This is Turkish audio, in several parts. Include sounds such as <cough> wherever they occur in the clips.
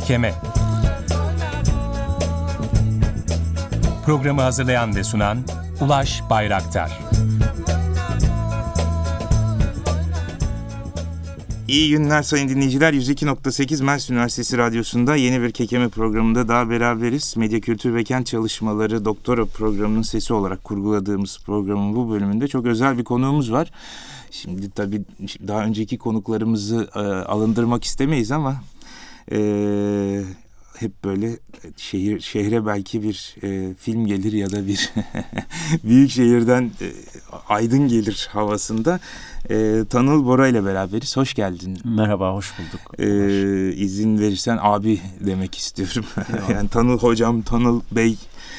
Kekeme Programı hazırlayan ve sunan Ulaş Bayraktar İyi günler sayın dinleyiciler. 102.8 Mersin Üniversitesi Radyosu'nda yeni bir kekeme programında daha beraberiz. Medya Kültür ve Kent Çalışmaları Doktora programının sesi olarak kurguladığımız programın bu bölümünde çok özel bir konuğumuz var. Şimdi tabii daha önceki konuklarımızı e, alındırmak istemeyiz ama e, hep böyle şehir şehre belki bir e, film gelir ya da bir <laughs> büyük şehirden e, aydın gelir havasında. E, Tanıl Bora ile beraberiz. Hoş geldin. Merhaba, hoş bulduk. E, izin verirsen abi demek istiyorum. <laughs> yani Tanıl hocam, Tanıl Bey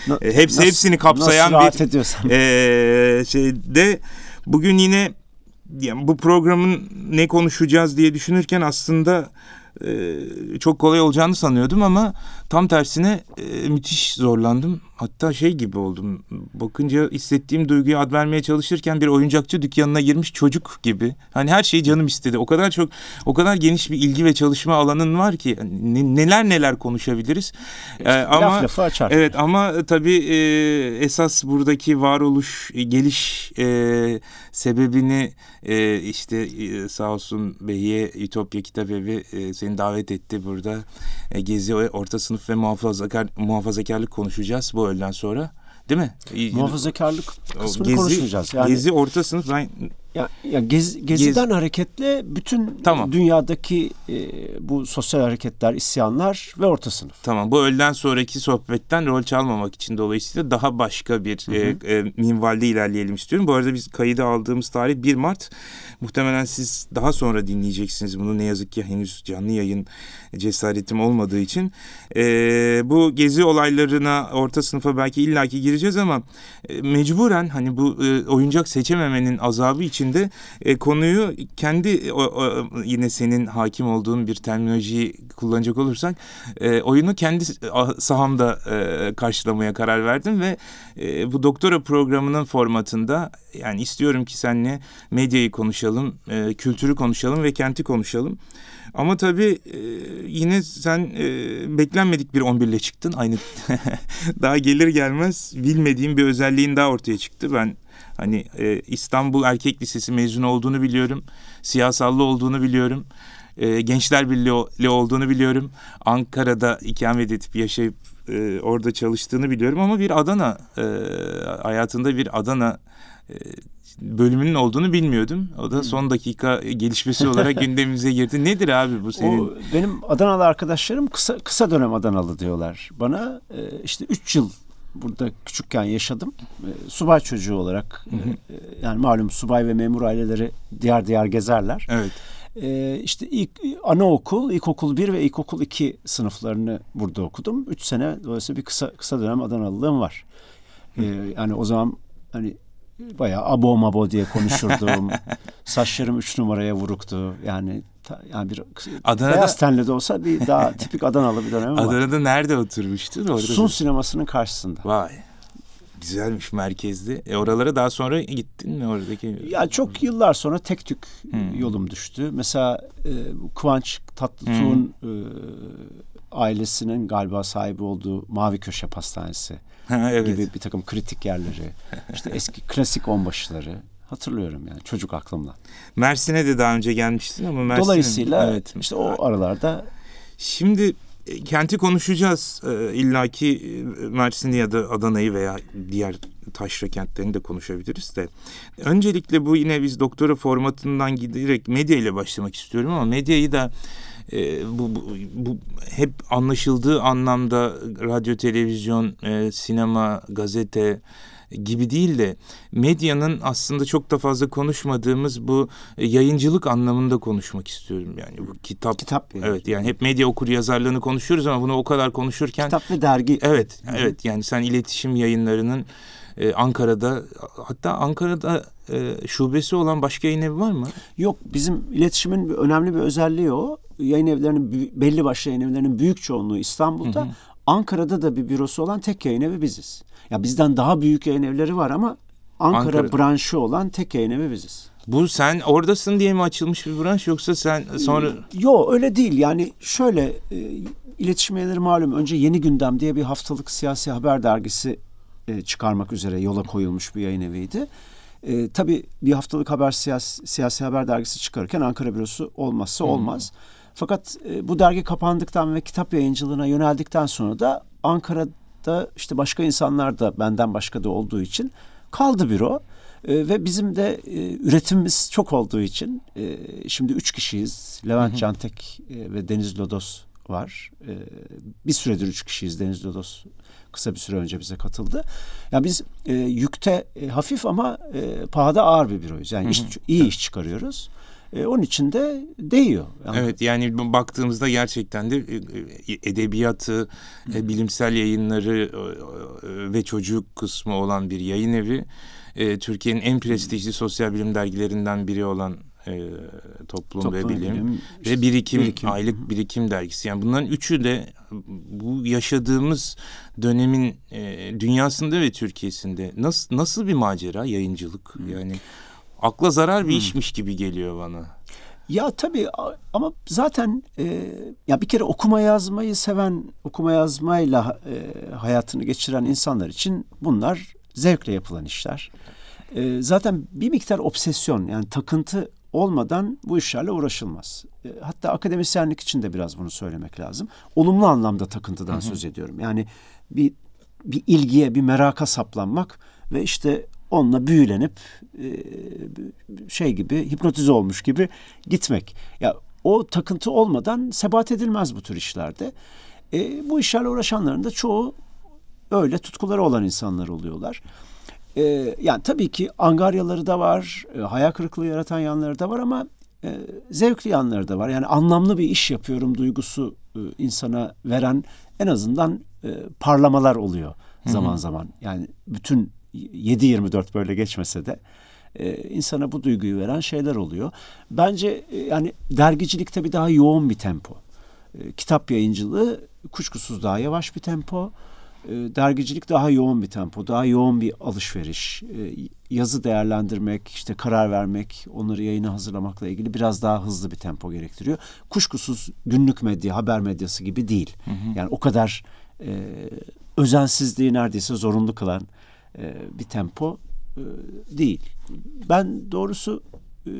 Na, e, hepsi nasıl, hepsini kapsayan nasıl bir ediyorsan. E, şeyde bugün yine yani bu programın ne konuşacağız diye düşünürken aslında e, çok kolay olacağını sanıyordum ama tam tersine e, müthiş zorlandım. Hatta şey gibi oldum. Bakınca hissettiğim duyguyu ad vermeye çalışırken bir oyuncakçı dükkanına girmiş çocuk gibi. Hani her şeyi canım istedi. O kadar çok, o kadar geniş bir ilgi ve çalışma alanın var ki ne, neler neler konuşabiliriz. Ee, ama laf lafı açar. Evet ama tabii e, esas buradaki varoluş, geliş e, sebebini e, işte e, sağ olsun Behiye Ütopya Kitap Evi e, seni davet etti burada. E, Gezi Orta Sınıf ve muhafazakar, Muhafazakarlık konuşacağız bu öğleden sonra. Değil mi? Muhafazakarlık kısmını gezi, konuşmayacağız. Yani, gezi orta sınıf ben ya, ya gez, geziden Gez... hareketle bütün tamam. dünyadaki e, bu sosyal hareketler, isyanlar ve orta sınıf. Tamam. Bu öğleden sonraki sohbetten rol çalmamak için dolayısıyla daha başka bir hı hı. E, e, minvalde ilerleyelim istiyorum. Bu arada biz kaydı aldığımız tarih 1 Mart. Muhtemelen siz daha sonra dinleyeceksiniz bunu. Ne yazık ki henüz canlı yayın cesaretim olmadığı için. E, bu gezi olaylarına orta sınıfa belki illaki gireceğiz ama e, mecburen hani bu e, oyuncak seçememenin azabı içinde e, konuyu kendi o, o, yine senin hakim olduğun bir terminolojiyi kullanacak olursak e, oyunu kendi sahamda e, karşılamaya karar verdim ve e, bu doktora programının formatında yani istiyorum ki seninle medyayı konuşalım, e, kültürü konuşalım ve kenti konuşalım. Ama tabii e, yine sen e, beklenmedik bir 11 ile çıktın. Aynı <laughs> daha gelir gelmez bilmediğim bir özelliğin daha ortaya çıktı. Ben hani e, İstanbul Erkek Lisesi mezunu olduğunu biliyorum. Siyasallı olduğunu biliyorum. E, Gençler Birliği olduğunu biliyorum. Ankara'da ikamet edip yaşayıp e, orada çalıştığını biliyorum ama bir Adana e, hayatında bir Adana e, bölümünün olduğunu bilmiyordum. O da son dakika gelişmesi olarak <laughs> gündemimize girdi. Nedir abi bu senin? O, benim Adanalı arkadaşlarım kısa kısa dönem Adanalı diyorlar. Bana e, işte üç yıl burada küçükken yaşadım. E, subay çocuğu olarak hı hı. E, yani malum subay ve memur aileleri diğer diğer gezerler. Evet. E, işte ilk anaokul, ilkokul 1 ve ilkokul 2 sınıflarını burada okudum. Üç sene dolayısıyla bir kısa kısa dönem Adanalılığım var. E, yani o zaman hani bayağı abo mabo diye konuşurdum. <laughs> Saçlarım üç numaraya vuruktu. Yani yani bir Adana'da, beyaz tenli de olsa bir daha tipik Adanalı bir dönemi var. Adana'da nerede oturmuştun? Orada Sun sinemasının karşısında. Vay. Güzelmiş merkezli. E oralara daha sonra gittin mi oradaki? Ya çok yıllar sonra tek tük hmm. yolum düştü. Mesela e, Kıvanç Tatlıtuğ'un hmm. e, ailesinin galiba sahibi olduğu Mavi Köşe Pastanesi evet. gibi bir takım kritik yerleri. işte eski klasik onbaşıları hatırlıyorum yani çocuk aklımla. Mersin'e de daha önce gelmiştin ama Mersin'e... Dolayısıyla evet. işte o aralarda... Şimdi e, kenti konuşacağız. E, İlla ki e, Mersin'i ya da Adana'yı veya diğer taşra kentlerini de konuşabiliriz de. Öncelikle bu yine biz doktora formatından giderek medya ile başlamak istiyorum ama medyayı da e, bu, bu, bu hep anlaşıldığı anlamda radyo, televizyon, e, sinema, gazete gibi değil de medyanın aslında çok da fazla konuşmadığımız bu yayıncılık anlamında konuşmak istiyorum yani bu kitap kitap yani. evet yani hep medya okur yazarlığını konuşuyoruz ama bunu o kadar konuşurken kitap ve dergi evet evet yani sen iletişim yayınlarının e, Ankara'da hatta Ankara'da e, şubesi olan başka yayın evi var mı? Yok bizim iletişimin önemli bir özelliği o. Yayın evlerinin belli başlı yayın evlerinin büyük çoğunluğu İstanbul'da. Hı hı. Ankara'da da bir bürosu olan tek yayın evi biziz. Ya bizden daha büyük yayın evleri var ama Ankara, Ankara branşı olan tek yayın evi biziz. Bu sen oradasın diye mi açılmış bir branş yoksa sen sonra... Yok öyle değil yani şöyle e, iletişim yayınları malum önce Yeni Gündem diye bir haftalık siyasi haber dergisi e, çıkarmak üzere yola koyulmuş bir yayın eviydi. E, tabii bir haftalık haber siyasi, siyasi haber dergisi çıkarırken Ankara bürosu olmazsa olmaz. Fakat e, bu dergi kapandıktan ve kitap yayıncılığına yöneldikten sonra da Ankara'da işte başka insanlar da benden başka da olduğu için kaldı büro. E, ve bizim de e, üretimimiz çok olduğu için e, şimdi üç kişiyiz. Levent Cantek e, ve Deniz Lodos var. E, bir süredir üç kişiyiz. Deniz Lodos kısa bir süre önce bize katıldı. Yani biz e, yükte e, hafif ama e, pahada ağır bir büroyuz. Yani iş, iyi iş çıkarıyoruz. E, onun için de değiyor. Yani Evet yani baktığımızda gerçekten de e, e, edebiyatı, e, bilimsel yayınları e, e, ve çocuk kısmı olan bir yayın evi. E, Türkiye'nin en prestijli sosyal bilim dergilerinden biri olan e, Toplum, Toplum ve Bilim, Bilim, ve birikim, Birikim. aylık birikim dergisi. Yani bunların üçü de bu yaşadığımız dönemin e, dünyasında ve Türkiye'sinde nasıl nasıl bir macera yayıncılık yani akla zarar bir işmiş gibi geliyor bana. Ya tabii ama zaten e, ya bir kere okuma yazmayı seven, okuma yazmayla e, hayatını geçiren insanlar için bunlar zevkle yapılan işler. E, zaten bir miktar obsesyon yani takıntı olmadan bu işlerle uğraşılmaz. E, hatta akademisyenlik için de biraz bunu söylemek lazım. Olumlu anlamda takıntıdan söz ediyorum. Yani bir bir ilgiye, bir meraka saplanmak ve işte onunla büyülenip e, şey gibi hipnotize olmuş gibi gitmek. Ya o takıntı olmadan sebat edilmez bu tür işlerde. E, bu işlerle uğraşanların da çoğu öyle tutkuları olan insanlar oluyorlar. E, yani tabii ki angaryaları da var, e, hayal kırıklığı yaratan yanları da var ama e, zevkli yanları da var. Yani anlamlı bir iş yapıyorum duygusu e, insana veren en azından e, parlamalar oluyor zaman zaman. Yani bütün 7-24 böyle geçmese de e, insana bu duyguyu veren şeyler oluyor. Bence e, yani dergicilikte bir daha yoğun bir tempo. E, kitap yayıncılığı kuşkusuz daha yavaş bir tempo. Dergicilik daha yoğun bir tempo, daha yoğun bir alışveriş. Yazı değerlendirmek, işte karar vermek, onları yayına hazırlamakla ilgili biraz daha hızlı bir tempo gerektiriyor. Kuşkusuz günlük medya, haber medyası gibi değil. Yani o kadar e, özensizliği neredeyse zorunlu kılan bir tempo e, değil. Ben doğrusu e,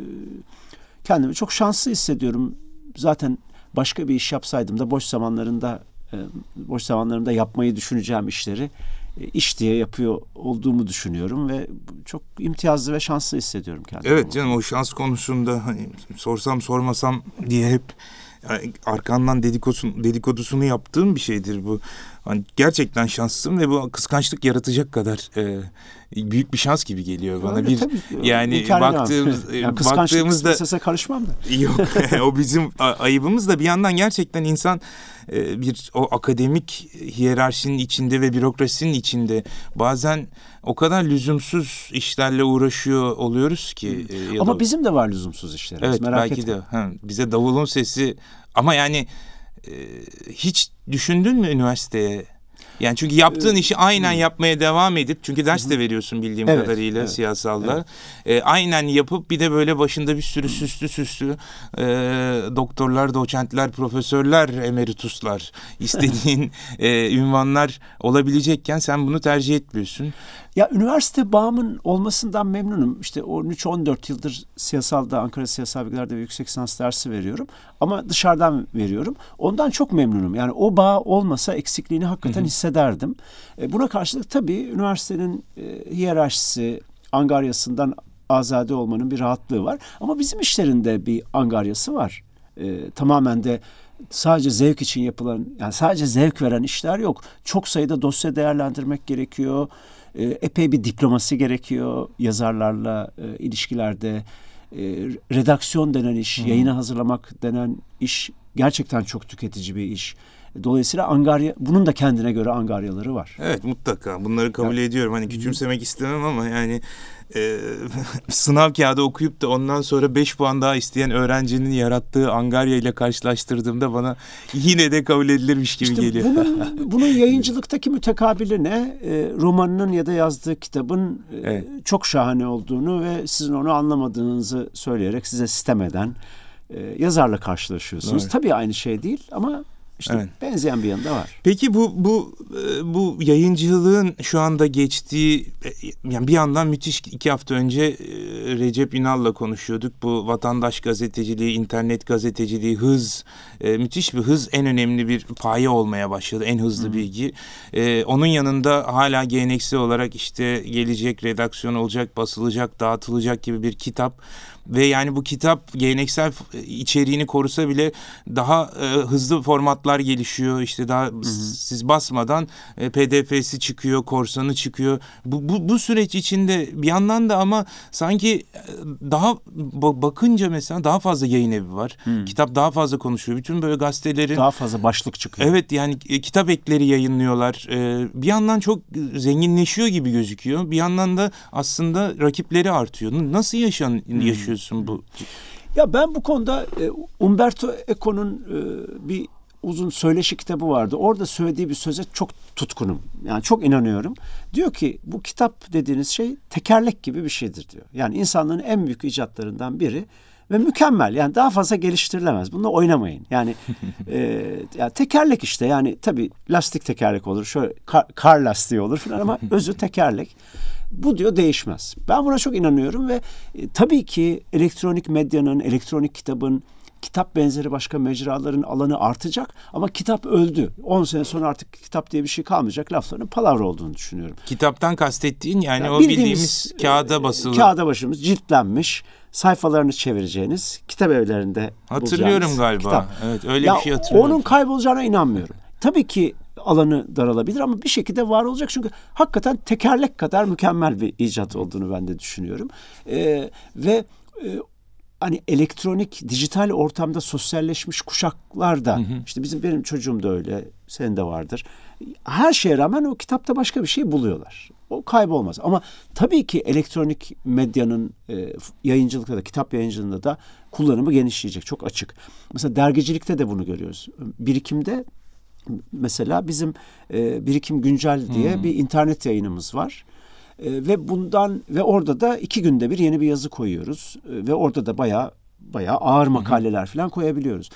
kendimi çok şanslı hissediyorum. Zaten başka bir iş yapsaydım da boş zamanlarında e, boş zamanlarımda yapmayı düşüneceğim işleri e, iş diye yapıyor olduğumu düşünüyorum ve çok imtiyazlı ve şanslı hissediyorum kendimi. Evet canım o şans konusunda hani sorsam sormasam diye hep arkandan dedikodusunu yaptığım bir şeydir bu. Hani gerçekten şanslısın ve bu kıskançlık yaratacak kadar e, büyük bir şans gibi geliyor bana. Öyle bir tabii, yani imkanı var. baktığımız <laughs> yani kıskançlık baktığımızda meselesine karışmam da. <laughs> Yok <laughs> o bizim ayıbımız da bir yandan gerçekten insan e, bir o akademik hiyerarşinin içinde ve bürokrasinin içinde bazen o kadar lüzumsuz işlerle uğraşıyor oluyoruz ki. e, ya Ama da- bizim de var lüzumsuz işlerimiz. evet merak belki etme. de ha, bize davulun sesi ama yani e, hiç düşündün mü üniversiteye? Yani çünkü yaptığın işi aynen yapmaya devam edip çünkü ders de veriyorsun bildiğim Evet, kadarıyla evet, siyasalda. E, aynen yapıp bir de böyle başında bir sürü süslü süslü e, doktorlar, doçentler, profesörler, emerituslar <laughs> istediğin e, ünvanlar olabilecekken sen bunu tercih etmiyorsun. Ya üniversite bağımın olmasından memnunum. İşte 13-14 yıldır siyasalda Ankara Siyasal Bilgiler'de bir yüksek lisans dersi veriyorum. Ama dışarıdan veriyorum. Ondan çok memnunum. Yani o bağ olmasa eksikliğini hakikaten hissederdim. E, buna karşılık tabii üniversitenin e, hiyerarşisi, angaryasından azade olmanın bir rahatlığı var. Ama bizim işlerinde bir angaryası var. E, tamamen de sadece zevk için yapılan yani sadece zevk veren işler yok. Çok sayıda dosya değerlendirmek gerekiyor. E, epey bir diplomasi gerekiyor yazarlarla e, ilişkilerde. E, redaksiyon denen iş, yayına hazırlamak denen iş gerçekten çok tüketici bir iş. Dolayısıyla angarya bunun da kendine göre angaryaları var. Evet mutlaka bunları kabul ediyorum. Hani küçümsemek istemem ama yani e, <laughs> sınav kağıdı okuyup da ondan sonra 5 puan daha isteyen öğrencinin yarattığı angarya ile karşılaştırdığımda bana yine de kabul edilirmiş gibi İşte geliyor. bunun, <laughs> bunun yayıncılıktaki mütekabili ne? E, romanının ya da yazdığı kitabın e, Evet. çok şahane olduğunu ve sizin onu anlamadığınızı söyleyerek size sitem eden e, yazarla karşılaşıyorsunuz. Doğru. Tabii aynı şey değil ama işte Evet. benzeyen bir yanı da var. Peki bu bu e, bu yayıncılığın şu anda geçtiği e, yani bir yandan müthiş iki hafta önce e, Recep Ünal'la konuşuyorduk. Bu vatandaş gazeteciliği, internet gazeteciliği, hız müthiş bir hız en önemli bir paye olmaya başladı. En hızlı bilgi. E, onun yanında hala geleneksel olarak işte gelecek redaksiyon olacak, basılacak, dağıtılacak gibi bir kitap ve yani bu kitap geleneksel içeriğini korusa bile daha e, hızlı formatlar gelişiyor. İşte daha s- siz basmadan e, PDF'si çıkıyor, korsanı çıkıyor. Bu, bu, bu süreç içinde bir yandan da ama sanki e, daha ba- bakınca mesela daha fazla yayın evi var. Kitap daha fazla konuşuyor. Bütün böyle gazetelerin Daha fazla başlık çıkıyor. Evet yani e, kitap ekleri yayınlıyorlar. E, bir yandan çok zenginleşiyor gibi gözüküyor. Bir yandan da aslında rakipleri artıyor. Nasıl yaşan yaşıyorsun bu? Ya ben bu konuda e, Umberto Eco'nun e, bir uzun söyleşi kitabı vardı. Orada söylediği bir söze çok tutkunum. Yani çok inanıyorum. Diyor ki bu kitap dediğiniz şey tekerlek gibi bir şeydir diyor. Yani insanlığın en büyük icatlarından biri ve mükemmel. Yani daha fazla geliştirilemez. Bununla oynamayın. Yani <laughs> e, ya tekerlek işte. Yani tabii lastik tekerlek olur. Şöyle kar, kar lastiği olur falan ama özü tekerlek. Bu diyor değişmez. Ben buna çok inanıyorum ve e, tabii ki elektronik medyanın, elektronik kitabın, kitap benzeri başka mecraların alanı artacak ama kitap öldü. 10 sene sonra artık kitap diye bir şey kalmayacak laflarının palavra olduğunu düşünüyorum. Kitaptan kastettiğin yani Yani o bildiğimiz, kağıda e, basılı. Kağıda başımız ciltlenmiş sayfalarını çevireceğiniz kitap evlerinde Hatırlıyorum galiba. kitap. Evet öyle Ya bir şey hatırlıyorum. Onun kaybolacağına inanmıyorum. Tabii ki alanı daralabilir ama bir şekilde var olacak çünkü hakikaten tekerlek kadar mükemmel bir icat olduğunu ben de düşünüyorum. Ee, ve e, hani elektronik, dijital ortamda sosyalleşmiş kuşaklar da işte bizim benim çocuğum da öyle, senin de vardır. Her şeye rağmen o kitapta başka bir şey buluyorlar. O kaybolmaz. Ama tabii ki elektronik medyanın e, yayıncılıkta da, kitap yayıncılığında da kullanımı genişleyecek. Çok açık. Mesela dergicilikte de bunu görüyoruz. Birikimde mesela bizim e, Birikim Güncel diye bir internet yayınımız var. E, ve bundan ve orada da iki günde bir yeni bir yazı koyuyoruz. E, ve orada da bayağı bayağı ağır makaleler falan koyabiliyoruz.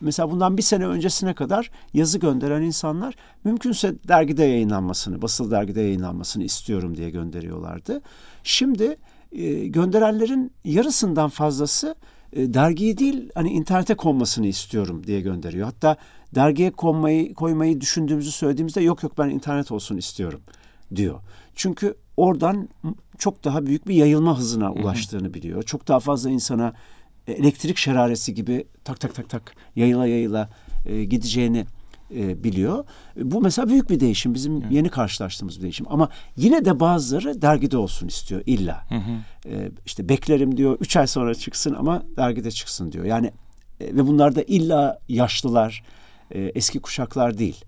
Mesela bundan bir sene öncesine kadar yazı gönderen insanlar mümkünse dergide yayınlanmasını, basılı dergide yayınlanmasını istiyorum diye gönderiyorlardı. Şimdi e, gönderenlerin yarısından fazlası e, dergiyi değil hani internete konmasını istiyorum diye gönderiyor. Hatta dergiye konmayı koymayı düşündüğümüzü söylediğimizde yok yok ben internet olsun istiyorum diyor. Çünkü oradan çok daha büyük bir yayılma hızına ulaştığını biliyor. Çok daha fazla insana elektrik şeraresi gibi tak tak tak tak yayıla yayıla e, gideceğini e, biliyor. Bu mesela büyük bir değişim. Bizim yeni karşılaştığımız bir değişim. Ama yine de bazıları dergide olsun istiyor illa. E, işte beklerim diyor. Üç ay sonra çıksın ama dergide çıksın diyor. Yani e, ve bunlar da illa yaşlılar, e, eski kuşaklar değil.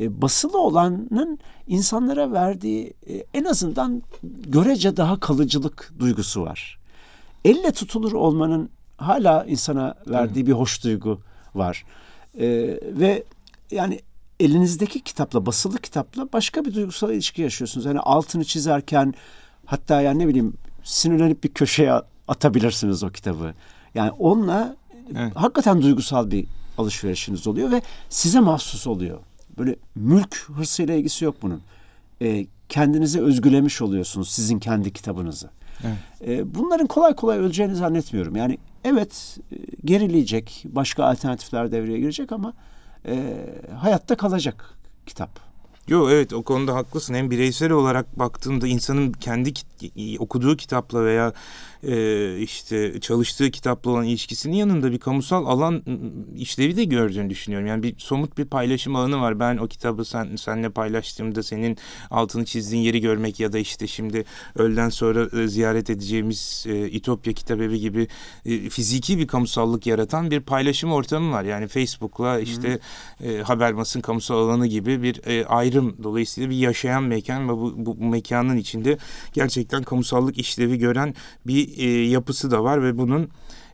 E, basılı olanın insanlara verdiği e, en azından görece daha kalıcılık duygusu var. Elle tutulur olmanın hala insana verdiği bir hoş duygu var. E, ve yani elinizdeki kitapla, basılı kitapla başka bir duygusal ilişki yaşıyorsunuz. Yani altını çizerken hatta yani ne bileyim sinirlenip bir köşeye atabilirsiniz o kitabı. Yani onunla Evet. hakikaten duygusal bir alışverişiniz oluyor ve size mahsus oluyor. Böyle mülk hırsıyla ilgisi yok bunun. E, kendinize özgülemiş oluyorsunuz sizin kendi kitabınızı. Evet. E, bunların kolay kolay öleceğini zannetmiyorum. Yani evet e, gerileyecek, başka alternatifler devreye girecek ama e, hayatta kalacak kitap. Yo evet o konuda haklısın. Hem bireysel olarak baktığında insanın kendi kit- okuduğu kitapla veya e, işte çalıştığı kitapla olan ilişkisinin yanında bir kamusal alan ı, işlevi de gördüğünü düşünüyorum. Yani bir somut bir paylaşım alanı var. Ben o kitabı sen seninle paylaştığımda senin altını çizdiğin yeri görmek ya da işte şimdi öğleden sonra e, ziyaret edeceğimiz e, İtopya Kitabevi gibi e, fiziki bir kamusallık yaratan bir paylaşım ortamı var. Yani Facebook'la işte e, Habermas'ın kamusal alanı gibi bir e, ayrım dolayısıyla bir yaşayan mekan ve bu, bu, bu mekanın içinde gerçekten kamusallık işlevi gören bir e, yapısı da var ve bunun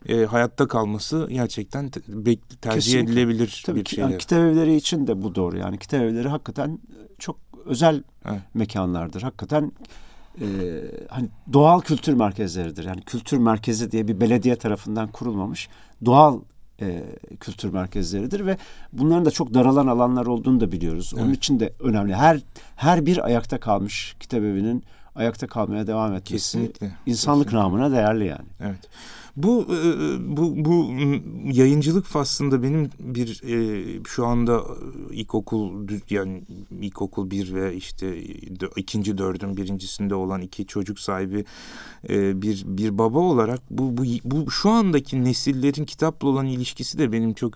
e, hayatta kalması gerçekten tercih Kesinlikle. edilebilir Tabii bir ki şey. yani kitap evleri için de bu doğru. Yani kitap evleri hakikaten çok özel Evet. mekanlardır. Hakikaten e, hani doğal kültür merkezleridir. Yani kültür merkezi diye bir belediye tarafından kurulmamış doğal e, kültür merkezleridir ve bunların da çok daralan alanlar olduğunu da biliyoruz. Onun Evet. için de önemli. Her her bir ayakta kalmış kitap evinin ayakta kalmaya devam etmesi Kesinlikle. insanlık namına değerli yani. Evet. Bu e, bu bu m, yayıncılık faslında benim bir e, şu anda ilkokul yani ilkokul bir ve işte ikinci dördün birincisinde olan iki çocuk sahibi e, bir bir baba olarak bu bu bu şu andaki nesillerin kitapla olan ilişkisi de benim çok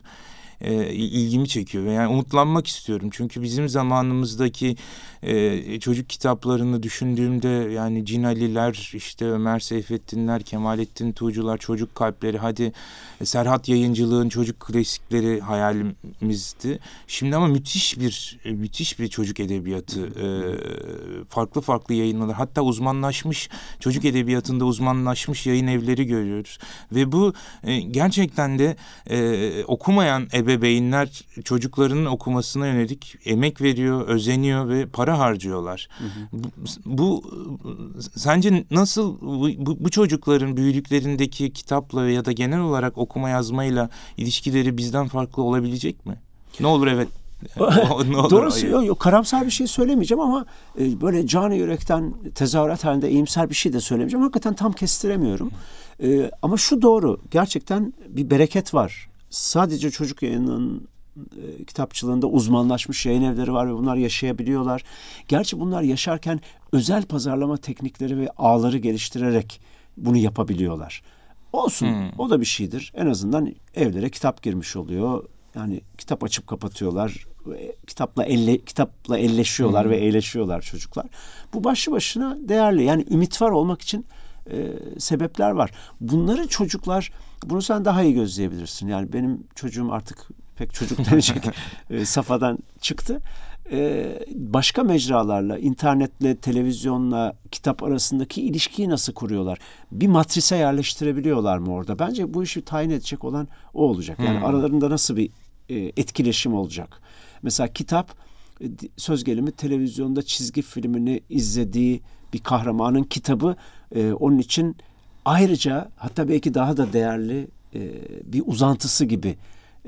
e, ilgimi çekiyor. Yani umutlanmak istiyorum. Çünkü bizim zamanımızdaki e, çocuk kitaplarını düşündüğümde yani Cinaliler işte Ömer Seyfettinler Kemalettin Tuğcular çocuk kalpleri hadi Serhat Yayıncılığın çocuk klasikleri hayalimizdi. Şimdi ama müthiş bir e, müthiş bir çocuk edebiyatı e, farklı farklı yayınlar hatta uzmanlaşmış çocuk edebiyatında uzmanlaşmış yayın evleri görüyoruz. Ve bu e, gerçekten de e, okumayan ebeveynler çocuklarının okumasına yönelik emek veriyor, özeniyor ve para harcıyorlar. Bu, bu sence nasıl bu, bu, çocukların büyüdüklerindeki kitapla ya da genel olarak okuma yazmayla ilişkileri bizden farklı olabilecek mi? Ne olur evet. <laughs> Doğrusu yok, yok karamsar bir şey söylemeyeceğim ama e, böyle canı yürekten tezahürat halinde iyimser bir şey de söylemeyeceğim. Hakikaten tam kestiremiyorum. E, ama şu doğru gerçekten bir bereket var. Sadece çocuk yayının e, kitapçılığında uzmanlaşmış yayın evleri var ve bunlar yaşayabiliyorlar. Gerçi bunlar yaşarken özel pazarlama teknikleri ve ağları geliştirerek bunu yapabiliyorlar. Olsun o da bir şeydir. En azından evlere kitap girmiş oluyor. Yani kitap açıp kapatıyorlar. Ve Kitapla elle kitapla elleşiyorlar ve eğleşiyorlar çocuklar. Bu başlı başına değerli. Yani ümit var olmak için e, sebepler var. Bunları çocuklar bunu sen daha iyi gözleyebilirsin. Yani benim çocuğum artık pek çocuk denecek <laughs> e, safadan çıktı. E, başka mecralarla, internetle, televizyonla, kitap arasındaki ilişkiyi nasıl kuruyorlar? Bir matrise yerleştirebiliyorlar mı orada? Bence bu işi tayin edecek olan o olacak. Yani aralarında nasıl bir e, etkileşim olacak? Mesela kitap e, söz gelimi televizyonda çizgi filmini izlediği bir kahramanın kitabı e, onun için ayrıca hatta belki daha da değerli e, bir uzantısı gibi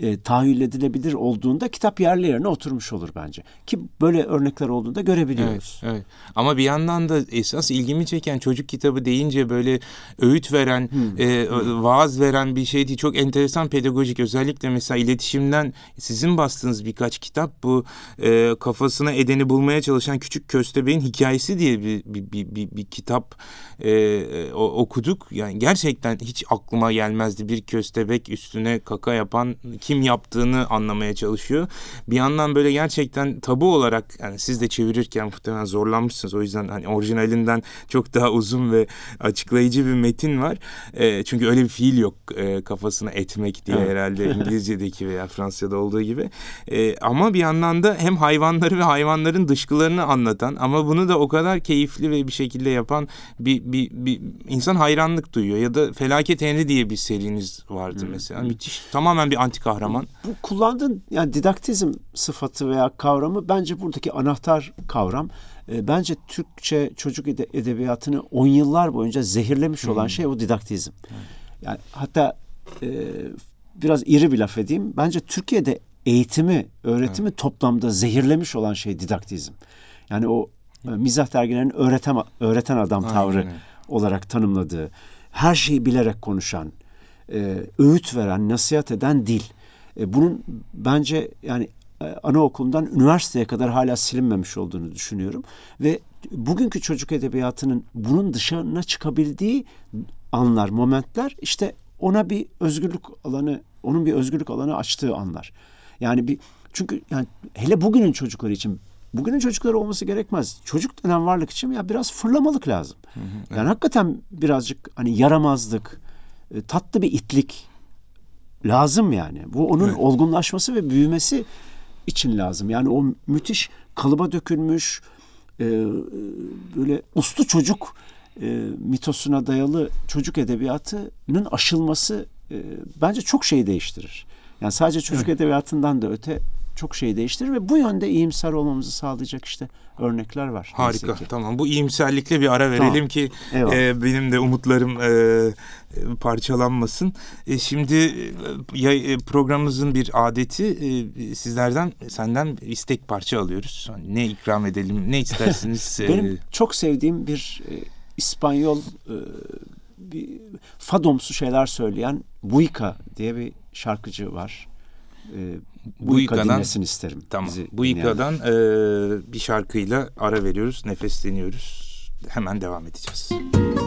e, tahayyül edilebilir olduğunda kitap yerli yerine oturmuş olur bence. Ki böyle örnekler olduğunda görebiliyoruz. Evet, evet. Ama bir yandan da esas ilgimi çeken çocuk kitabı deyince böyle öğüt veren, e, vaaz veren bir şey değil. Çok enteresan pedagojik özellikle mesela iletişimden sizin bastığınız birkaç kitap bu e, kafasına edeni bulmaya çalışan küçük köstebeğin hikayesi diye bir, bir, bir, bir, bir kitap e, e, o- okuduk. Yani gerçekten hiç aklıma gelmezdi bir köstebek üstüne kaka yapan kim yaptığını anlamaya çalışıyor. Bir yandan böyle gerçekten tabu olarak yani siz de çevirirken muhtemelen zorlanmışsınız. O yüzden hani orijinalinden çok daha uzun ve açıklayıcı bir metin var. E, çünkü öyle bir fiil yok e, kafasına etmek diye Evet. herhalde <laughs> İngilizce'deki veya Fransızca'da olduğu gibi. E, ama bir yandan da hem hayvanları ve hayvanların dışkılarını anlatan ama bunu da o kadar keyifli ve bir şekilde yapan bir, bir, bir insan hayranlık duyuyor. Ya da Felaket Henry diye bir seriniz vardı mesela. Müthiş. Tamamen bir anti kahraman. Bu kullandığın yani didaktizm sıfatı veya kavramı bence buradaki anahtar kavram. E, bence Türkçe çocuk ede- edebiyatını on yıllar boyunca zehirlemiş olan şey o didaktizm. Yani hatta e, biraz iri bir laf edeyim. Bence Türkiye'de eğitimi, öğretimi toplamda zehirlemiş olan şey didaktizm. Yani o e, mizah dergilerinin öğreten öğreten adam Aynen tavrı olarak tanımladığı, her şeyi bilerek konuşan, e, öğüt veren, nasihat eden dil. E, bunun bence yani e, anaokulundan üniversiteye kadar hala silinmemiş olduğunu düşünüyorum. Ve bugünkü çocuk edebiyatının bunun dışına çıkabildiği anlar, momentler işte ona bir özgürlük alanı, onun bir özgürlük alanı açtığı anlar. Yani bir çünkü yani hele bugünün çocukları için bugünün çocukları olması gerekmez. Çocuk denen varlık için ya biraz fırlamalık lazım. Yani hakikaten birazcık hani yaramazlık, e, tatlı bir itlik lazım yani. Bu onun Evet. olgunlaşması ve büyümesi için lazım. Yani o müthiş kalıba dökülmüş e, böyle uslu çocuk e, mitosuna dayalı çocuk edebiyatının aşılması e, bence çok şey değiştirir. Yani sadece çocuk edebiyatından da öte çok şey değiştirir ve bu yönde iyimser olmamızı sağlayacak işte örnekler var. Harika. Tamam. Bu iyimserlikle bir ara verelim tamam. ki e, benim de umutlarım e, e, parçalanmasın. E, şimdi e, e, programımızın bir adeti e, sizlerden senden istek parça alıyoruz. Hani ne ikram edelim, ne istersiniz? <laughs> benim çok sevdiğim bir e, İspanyol e, bir fadomsu şeyler söyleyen Buika diye bir şarkıcı var. E, Buika dinlesin isterim. Tamam. Buika'dan e, bir şarkıyla ara veriyoruz, nefesleniyoruz. Hemen devam edeceğiz. Müzik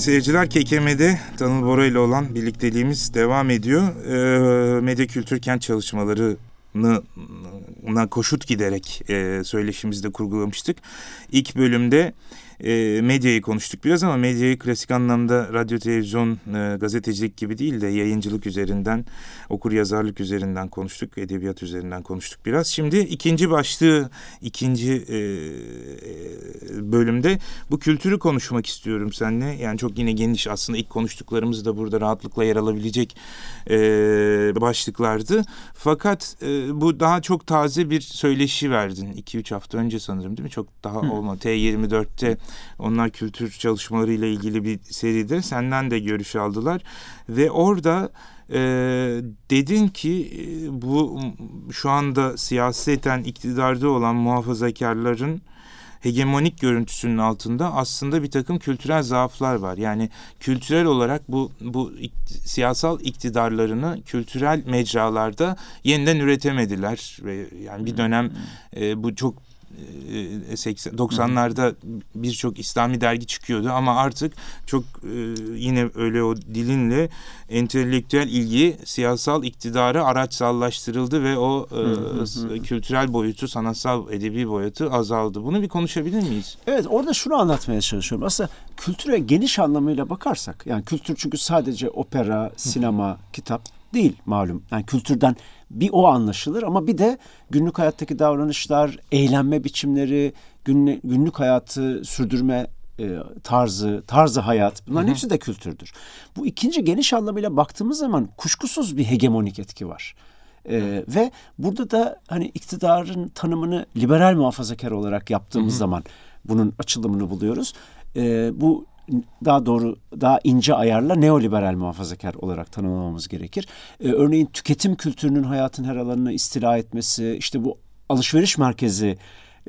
seyirciler KKM'de Tanıl Bora ile olan birlikteliğimiz devam ediyor. Ee, medya kültür kent çalışmalarını na koşut giderek e, söyleşimizde kurgulamıştık. İlk bölümde e, medyayı konuştuk biraz ama medyayı klasik anlamda radyo, televizyon, e, gazetecilik gibi değil de yayıncılık üzerinden, okur yazarlık üzerinden konuştuk, edebiyat üzerinden konuştuk biraz. Şimdi ikinci başlığı, ikinci e, e, bölümde bu kültürü konuşmak istiyorum seninle. Yani çok yine geniş aslında ilk konuştuklarımız da burada rahatlıkla yer alabilecek e, başlıklardı. Fakat e, bu daha çok taze bir söyleşi verdin. 2-3 hafta önce sanırım değil mi? Çok daha olmadı. T24'te Onlar kültür çalışmalarıyla ilgili bir seride senden de görüş aldılar. Ve orada e, dedin ki e, bu şu anda siyaseten iktidarda olan muhafazakarların hegemonik görüntüsünün altında aslında bir takım kültürel zaaflar var. Yani kültürel olarak bu bu siyasal iktidarlarını kültürel mecralarda yeniden üretemediler. Yani bir dönem e, bu çok 90'larda birçok İslami dergi çıkıyordu ama artık çok e, yine öyle o dilinle entelektüel ilgi siyasal iktidara araçsallaştırıldı ve o e, kültürel boyutu, sanatsal edebi boyutu azaldı. Bunu bir konuşabilir miyiz? Evet orada şunu anlatmaya çalışıyorum. Aslında kültüre geniş anlamıyla bakarsak yani kültür çünkü sadece opera, sinema, kitap değil malum. Yani kültürden bir o anlaşılır ama bir de günlük hayattaki davranışlar, eğlenme biçimleri, günlük, günlük hayatı sürdürme e, tarzı, tarzı hayat bunların Hı-hı. hepsi de kültürdür. Bu ikinci geniş anlamıyla baktığımız zaman kuşkusuz bir hegemonik etki var. Ee, ve burada da hani iktidarın tanımını liberal muhafazakar olarak yaptığımız Hı-hı. zaman bunun açılımını buluyoruz. Ee, bu daha doğru daha ince ayarla neoliberal muhafazakar olarak tanımlamamız gerekir. Ee, örneğin tüketim kültürünün hayatın her alanına istila etmesi, işte bu alışveriş merkezi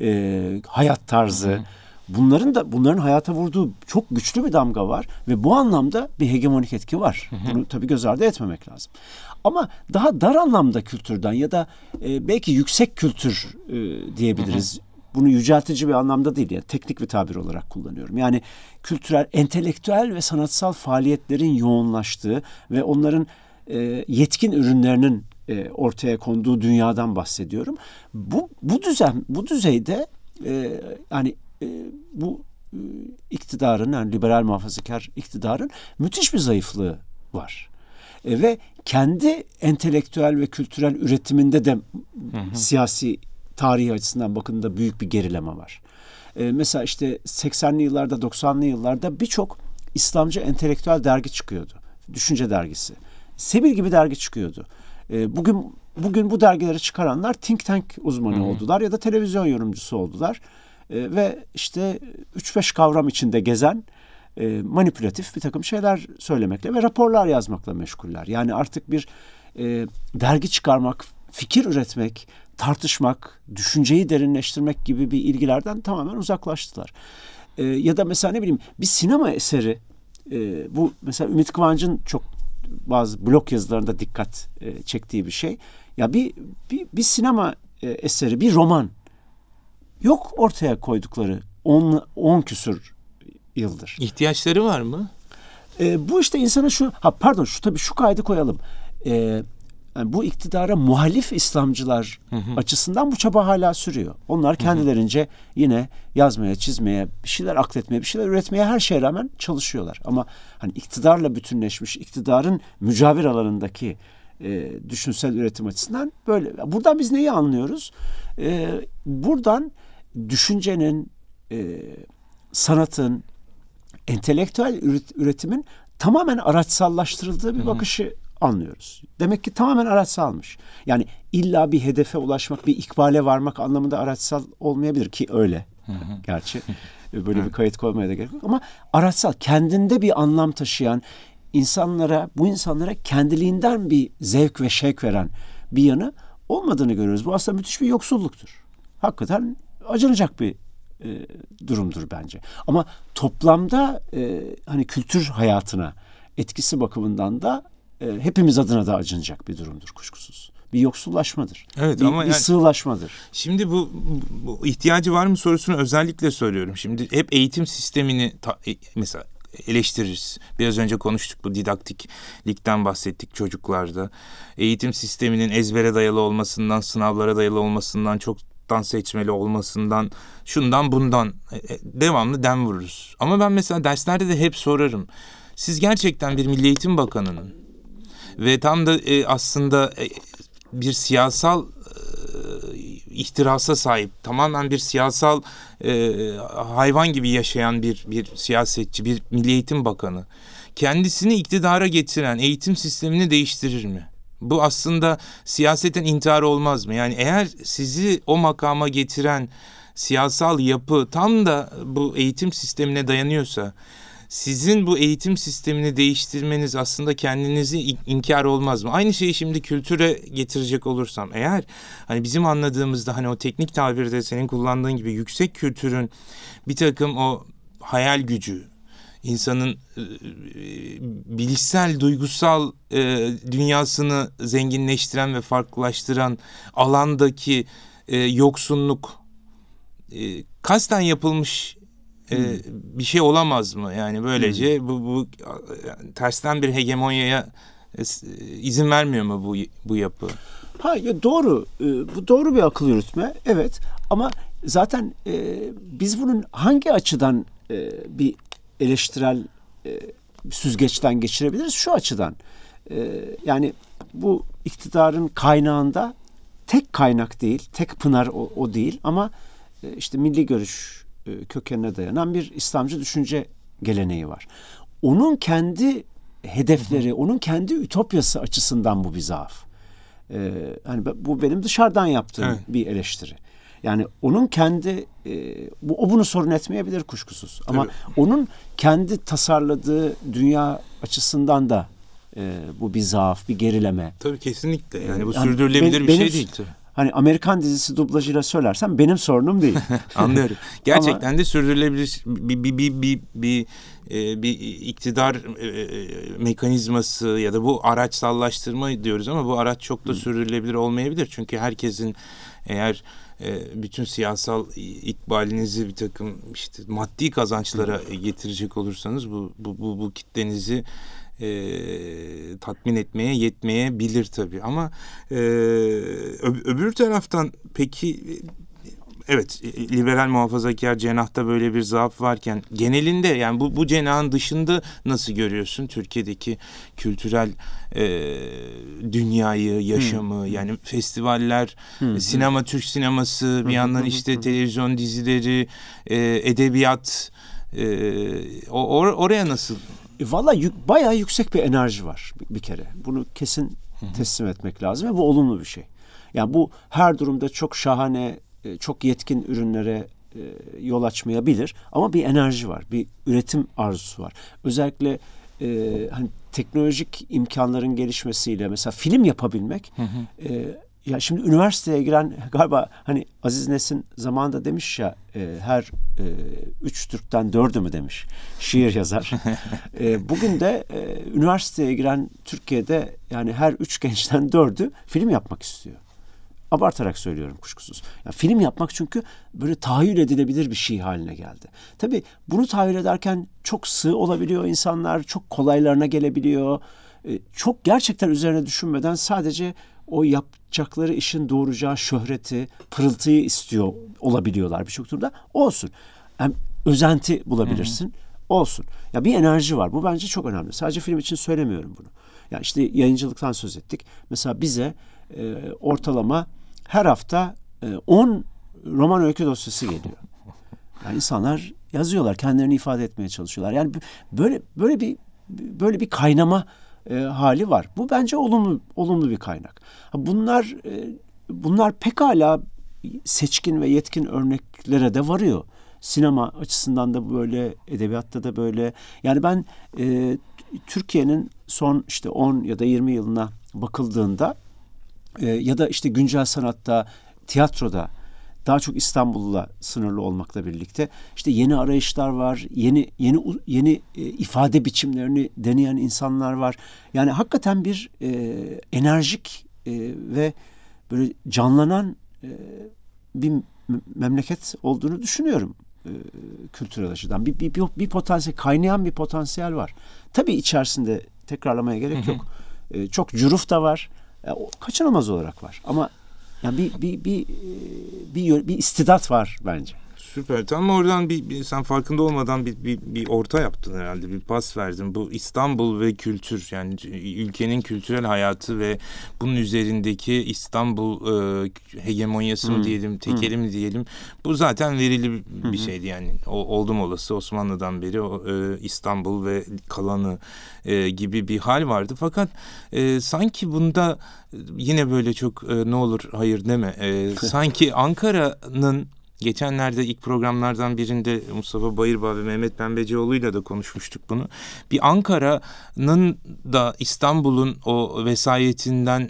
e, hayat tarzı. Hı hı. Bunların da bunların hayata vurduğu çok güçlü bir damga var ve bu anlamda bir hegemonik etki var. Hı hı. Bunu tabii göz ardı etmemek lazım. Ama daha dar anlamda kültürden ya da e, belki yüksek kültür e, diyebiliriz. Hı hı bunu yüceltici bir anlamda değil yani teknik bir tabir olarak kullanıyorum. Yani kültürel, entelektüel ve sanatsal faaliyetlerin yoğunlaştığı ve onların e, yetkin ürünlerinin e, ortaya konduğu dünyadan bahsediyorum. Bu bu düzen bu düzeyde e, yani e, bu e, iktidarın yani liberal muhafazakar iktidarın müthiş bir zayıflığı var. E, ve kendi entelektüel ve kültürel üretiminde de hı hı. siyasi tarihi açısından bakın büyük bir gerileme var. E, mesela işte 80'li yıllarda 90'lı yıllarda birçok İslamcı entelektüel dergi çıkıyordu. Düşünce dergisi. Sebil gibi dergi çıkıyordu. E, bugün bugün bu dergileri çıkaranlar think tank uzmanı Hı-hı. oldular ya da televizyon yorumcusu oldular. E, ve işte 3-5 kavram içinde gezen e, manipülatif bir takım şeyler söylemekle ve raporlar yazmakla meşguller. Yani artık bir e, dergi çıkarmak, fikir üretmek, tartışmak, düşünceyi derinleştirmek gibi bir ilgilerden tamamen uzaklaştılar. E, ya da mesela ne bileyim bir sinema eseri e, bu mesela Ümit Kıvanç'ın çok bazı blog yazılarında dikkat e, çektiği bir şey. Ya bir bir, bir sinema e, eseri, bir roman yok ortaya koydukları 10 10 küsür yıldır. İhtiyaçları var mı? E, bu işte insana şu ha pardon şu tabii şu kaydı koyalım. E, yani bu iktidara muhalif İslamcılar hı hı. açısından bu çaba hala sürüyor. Onlar kendilerince hı hı. yine yazmaya, çizmeye, bir şeyler akletmeye, bir şeyler üretmeye her şeye rağmen çalışıyorlar. Ama hani iktidarla bütünleşmiş, iktidarın mücavir alanındaki e, düşünsel üretim açısından böyle. Buradan biz neyi anlıyoruz? E, buradan düşüncenin, e, sanatın, entelektüel üretimin tamamen araçsallaştırıldığı bir bakışı anlıyoruz. Demek ki tamamen araçsalmış. Yani illa bir hedefe ulaşmak, bir ikbale varmak anlamında araçsal olmayabilir ki öyle. Gerçi <laughs> böyle bir kayıt koymaya da gerek yok ama araçsal kendinde bir anlam taşıyan insanlara bu insanlara kendiliğinden bir zevk ve şevk veren bir yanı olmadığını görüyoruz. Bu aslında müthiş bir yoksulluktur. Hakikaten acınacak bir e, durumdur bence. Ama toplamda e, hani kültür hayatına etkisi bakımından da e, hepimiz adına da acınacak bir durumdur kuşkusuz. Bir yoksullaşmadır. Evet bir, ama bir yani, sığlaşmadır. Şimdi bu, bu ihtiyacı var mı sorusunu özellikle söylüyorum. Şimdi hep eğitim sistemini ta, e, mesela eleştiririz. Biraz önce konuştuk bu didaktiklikten bahsettik çocuklarda. Eğitim sisteminin ezbere dayalı olmasından, sınavlara dayalı olmasından, çoktan seçmeli olmasından, şundan bundan e, e, devamlı dem vururuz. Ama ben mesela derslerde de hep sorarım. Siz gerçekten bir Milli Eğitim Bakanı'nın ve tam da e, aslında e, bir siyasal e, ihtirasa sahip, tamamen bir siyasal e, hayvan gibi yaşayan bir bir siyasetçi, bir Milli Eğitim Bakanı kendisini iktidara getiren eğitim sistemini değiştirir mi? Bu aslında siyaseten intihar olmaz mı? Yani eğer sizi o makama getiren siyasal yapı tam da bu eğitim sistemine dayanıyorsa sizin bu eğitim sistemini değiştirmeniz aslında kendinizi in- inkar olmaz mı? Aynı şeyi şimdi kültüre getirecek olursam eğer hani bizim anladığımızda hani o teknik tabirde senin kullandığın gibi yüksek kültürün bir takım o hayal gücü, insanın e, bilişsel, duygusal e, dünyasını zenginleştiren ve farklılaştıran alandaki e, yoksunluk e, kasten yapılmış e, bir şey olamaz mı? Yani böylece bu, bu yani tersten bir hegemonyaya e, s- izin vermiyor mu bu bu yapı? Ha ya doğru. Ee, bu doğru bir akıl yürütme. Evet. Ama zaten e, biz bunun hangi açıdan e, bir eleştirel e, süzgeçten geçirebiliriz? Şu açıdan. E, yani bu iktidarın kaynağında tek kaynak değil, tek pınar o, o değil ama e, işte milli görüş e, kökenine dayanan bir İslamcı düşünce geleneği var. Onun kendi hedefleri, onun kendi ütopyası açısından bu bir zaaf. Ee, hani bu benim dışarıdan yaptığım Evet. bir eleştiri. Yani onun kendi e, bu o bunu sorun etmeyebilir kuşkusuz. Ama onun kendi tasarladığı dünya açısından da e, bu bir zaaf, bir gerileme. Tabii kesinlikle. Yani bu Yani sürdürülebilir ben- bir benim- şey değil. Hani Amerikan dizisi dublajıyla söylersem benim sorunum değil. <laughs> Anlıyorum. Gerçekten de sürdürülebilir bir bir bir bir bir, e, bir iktidar e, mekanizması ya da bu araçsallaştırma diyoruz ama bu araç çok da sürdürülebilir olmayabilir. Çünkü herkesin eğer e, bütün siyasal ikbalinizi bir takım işte maddi kazançlara getirecek olursanız bu bu bu, bu kitlenizi e, tatmin etmeye yetmeyebilir tabii. Ama e, öb- öbür taraftan peki evet e, liberal muhafazakar cenahta böyle bir zaaf varken genelinde yani bu bu cenahın dışında nasıl görüyorsun? Türkiye'deki kültürel e, dünyayı yaşamı yani festivaller sinema Türk sineması bir yandan işte televizyon dizileri e, edebiyat e, or- oraya nasıl E, Valla yük, bayağı yüksek bir enerji var bir, bir kere. Bunu kesin teslim etmek lazım ve bu olumlu bir şey. Yani bu her durumda çok şahane, e, çok yetkin ürünlere e, yol açmayabilir ama bir enerji var, bir üretim arzusu var. Özellikle e, hani teknolojik imkanların gelişmesiyle mesela film yapabilmek e, ya şimdi üniversiteye giren galiba hani Aziz Nesin zamanında demiş ya e, her e, üç Türk'ten dördü mü demiş şiir yazar. <laughs> e, bugün de e, üniversiteye giren Türkiye'de yani her üç gençten dördü film yapmak istiyor. Abartarak söylüyorum kuşkusuz. Ya film yapmak çünkü böyle tahayyül edilebilir bir şey haline geldi. Tabii bunu tahayyül ederken çok sığ olabiliyor insanlar, çok kolaylarına gelebiliyor. E, çok gerçekten üzerine düşünmeden sadece o yapacakları işin doğuracağı şöhreti, pırıltıyı istiyor olabiliyorlar birçok durumda. Olsun. Yani özenti bulabilirsin. Olsun. Ya bir enerji var. Bu bence çok önemli. Sadece film için söylemiyorum bunu. Ya işte yayıncılıktan söz ettik. Mesela bize e, ortalama her hafta 10 roman öykü dosyası geliyor. Yani insanlar yazıyorlar, kendilerini ifade etmeye çalışıyorlar. Yani böyle böyle bir böyle bir kaynama e, hali var. Bu bence olumlu olumlu bir kaynak. Bunlar e, bunlar pekala seçkin ve yetkin örneklere de varıyor. Sinema açısından da böyle, edebiyatta da böyle. Yani ben e, Türkiye'nin son işte 10 ya da 20 yılına bakıldığında e, ya da işte güncel sanatta, tiyatroda daha çok İstanbul'la sınırlı olmakla birlikte işte yeni arayışlar var, yeni yeni yeni e, ifade biçimlerini deneyen insanlar var. Yani hakikaten bir e, enerjik e, ve böyle canlanan e, bir memleket olduğunu düşünüyorum e, kültürel açıdan. Bir, bir, bir, bir potansiyel, kaynayan bir potansiyel var. Tabii içerisinde tekrarlamaya gerek yok. E, çok cüruf da var. E, o kaçınılmaz olarak var. Ama yani bir bir bir bir, bir istidat var bence. Süper. Tam oradan bir, bir sen farkında olmadan bir, bir, bir orta yaptın herhalde. Bir pas verdin. Bu İstanbul ve kültür yani ülkenin kültürel hayatı ve bunun üzerindeki İstanbul e, hegemonyası mı diyelim, tekeli mi diyelim. Bu zaten verili bir şeydi yani. O, oldum olası Osmanlı'dan beri o, e, İstanbul ve kalanı e, gibi bir hal vardı. Fakat e, sanki bunda yine böyle çok e, ne olur hayır deme. E, <laughs> sanki Ankara'nın geçenlerde ilk programlardan birinde Mustafa Bayırbağ ve Mehmet Pembecioğlu'yla da konuşmuştuk bunu. Bir Ankara'nın da İstanbul'un o vesayetinden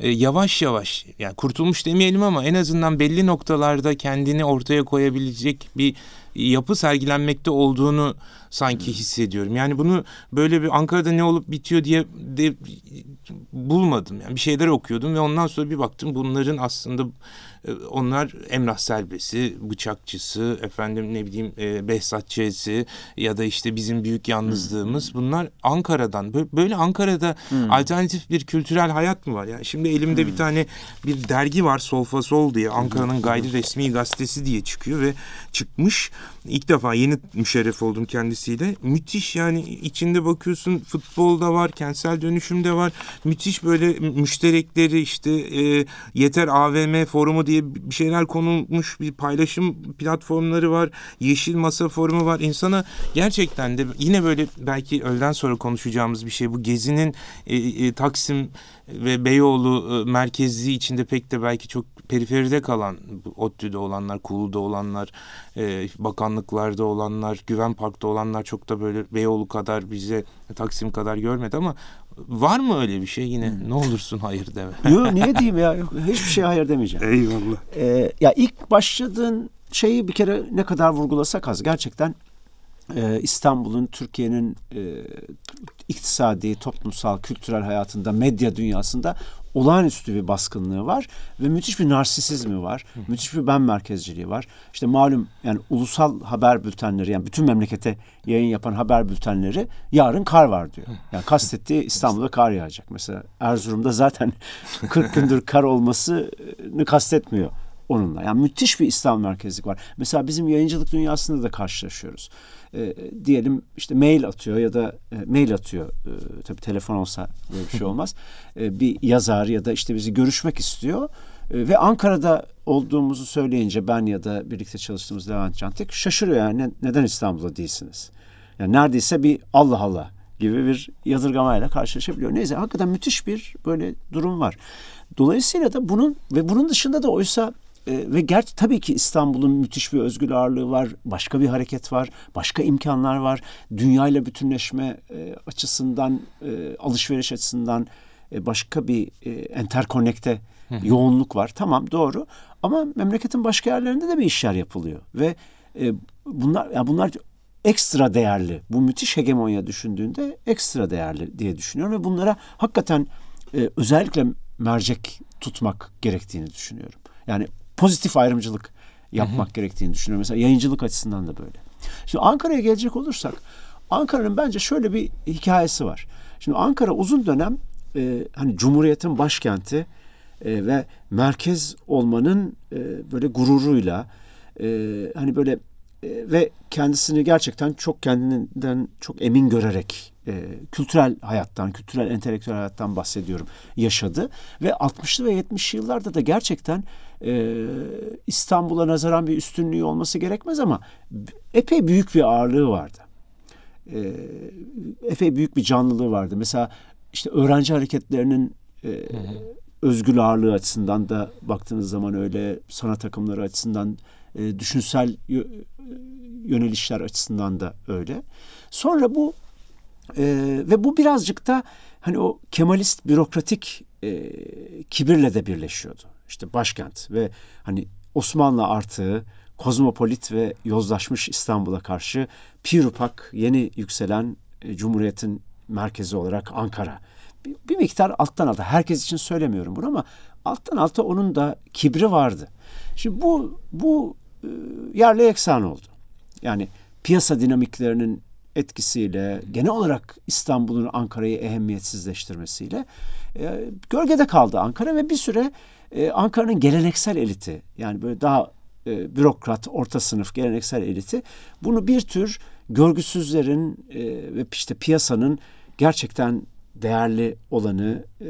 e, yavaş yavaş yani kurtulmuş demeyelim ama en azından belli noktalarda kendini ortaya koyabilecek bir yapı sergilenmekte olduğunu sanki hissediyorum. Yani bunu böyle bir Ankara'da ne olup bitiyor diye de bulmadım. Yani bir şeyler okuyordum ve ondan sonra bir baktım bunların aslında onlar Emrah Selbesi, bıçakçısı, efendim ne bileyim e, Behzat Ç'si ya da işte bizim büyük yalnızlığımız bunlar Ankara'dan. Böyle Ankara'da hmm. alternatif bir kültürel hayat mı var? Yani şimdi elimde hmm. bir tane bir dergi var Solfa Sol diye Ankara'nın gayri resmi gazetesi diye çıkıyor ve çıkmış. İlk defa yeni müşerref oldum kendisiyle. Müthiş yani içinde bakıyorsun futbolda var, kentsel dönüşümde var. Müthiş böyle müşterekleri işte e, Yeter AVM forumu diye bir şeyler konulmuş bir paylaşım platformları var. Yeşil Masa forumu var. İnsana gerçekten de yine böyle belki öğleden sonra konuşacağımız bir şey bu gezinin e, e, Taksim ve Beyoğlu e, merkezi içinde pek de belki çok periferide kalan ODTÜ'de olanlar, KUL'da olanlar, e, bakanlıklarda olanlar, Güven Park'ta olanlar çok da böyle Beyoğlu kadar bize Taksim kadar görmedi ama var mı öyle bir şey yine hmm. ne olursun hayır deme. Yok niye diyeyim ya yok, hiçbir şey hayır demeyeceğim. Eyvallah. Ee, ya ilk başladığın şeyi bir kere ne kadar vurgulasak az gerçekten e, İstanbul'un Türkiye'nin e, iktisadi, toplumsal, kültürel hayatında, medya dünyasında olağanüstü bir baskınlığı var ve müthiş bir narsisizmi var. Hı. Müthiş bir ben merkezciliği var. İşte malum yani ulusal haber bültenleri yani bütün memlekete yayın yapan haber bültenleri yarın kar var diyor. Yani kastettiği <laughs> İstanbul'da kar yağacak. Mesela Erzurum'da zaten <laughs> 40 gündür kar olmasını kastetmiyor onunla. Yani müthiş bir İslam merkezlik var. Mesela bizim yayıncılık dünyasında da karşılaşıyoruz e, diyelim işte mail atıyor ya da e, mail atıyor. E, tabii telefon olsa böyle bir şey <laughs> olmaz. E, bir yazar ya da işte bizi görüşmek istiyor. E, ve Ankara'da olduğumuzu söyleyince ben ya da birlikte çalıştığımız Levent Cantek şaşırıyor yani neden İstanbul'da değilsiniz? Yani neredeyse bir Allah Allah gibi bir yadırgamayla karşılaşabiliyor. Neyse hakikaten müthiş bir böyle durum var. Dolayısıyla da bunun ve bunun dışında da oysa e, ve gerçi tabii ki İstanbul'un müthiş bir özgür ağırlığı var. Başka bir hareket var. Başka imkanlar var. Dünyayla bütünleşme e, açısından, e, alışveriş açısından e, başka bir e, enterkonekte yoğunluk var. Tamam doğru. Ama memleketin başka yerlerinde de bir işler yapılıyor. Ve e, bunlar yani bunlar ekstra değerli. Bu müthiş hegemonya düşündüğünde ekstra değerli diye düşünüyorum ve bunlara hakikaten e, özellikle mercek tutmak gerektiğini düşünüyorum. Yani pozitif ayrımcılık yapmak hı hı. gerektiğini düşünüyorum. Mesela yayıncılık açısından da böyle. Şimdi Ankara'ya gelecek olursak Ankara'nın bence şöyle bir hikayesi var. Şimdi Ankara uzun dönem e, hani Cumhuriyet'in başkenti e, ve merkez olmanın e, böyle gururuyla e, hani böyle e, ve kendisini gerçekten çok kendinden çok emin görerek e, kültürel hayattan, kültürel entelektüel hayattan bahsediyorum yaşadı ve 60'lı ve 70'li yıllarda da gerçekten e, İstanbul'a nazaran bir üstünlüğü olması gerekmez ama epey büyük bir ağırlığı vardı. E, epey büyük bir canlılığı vardı. Mesela işte öğrenci hareketlerinin e, özgür ağırlığı açısından da baktığınız zaman öyle sanat takımları açısından e, düşünsel yönelişler açısından da öyle. Sonra bu e, ve bu birazcık da hani o Kemalist bürokratik e, kibirle de birleşiyordu. İşte başkent ve hani Osmanlı artığı kozmopolit ve yozlaşmış İstanbul'a karşı pirupak yeni yükselen e, Cumhuriyet'in merkezi olarak Ankara. Bir, bir miktar alttan alta herkes için söylemiyorum bunu ama alttan alta onun da kibri vardı. Şimdi bu bu e, yerle eksan oldu. Yani piyasa dinamiklerinin etkisiyle genel olarak İstanbul'un Ankara'yı ehemmiyetsizleştirmesiyle e, gölgede kaldı Ankara ve bir süre e, Ankara'nın geleneksel eliti yani böyle daha e, bürokrat, orta sınıf geleneksel eliti bunu bir tür görgüsüzlerin e, ve işte piyasanın gerçekten değerli olanı e,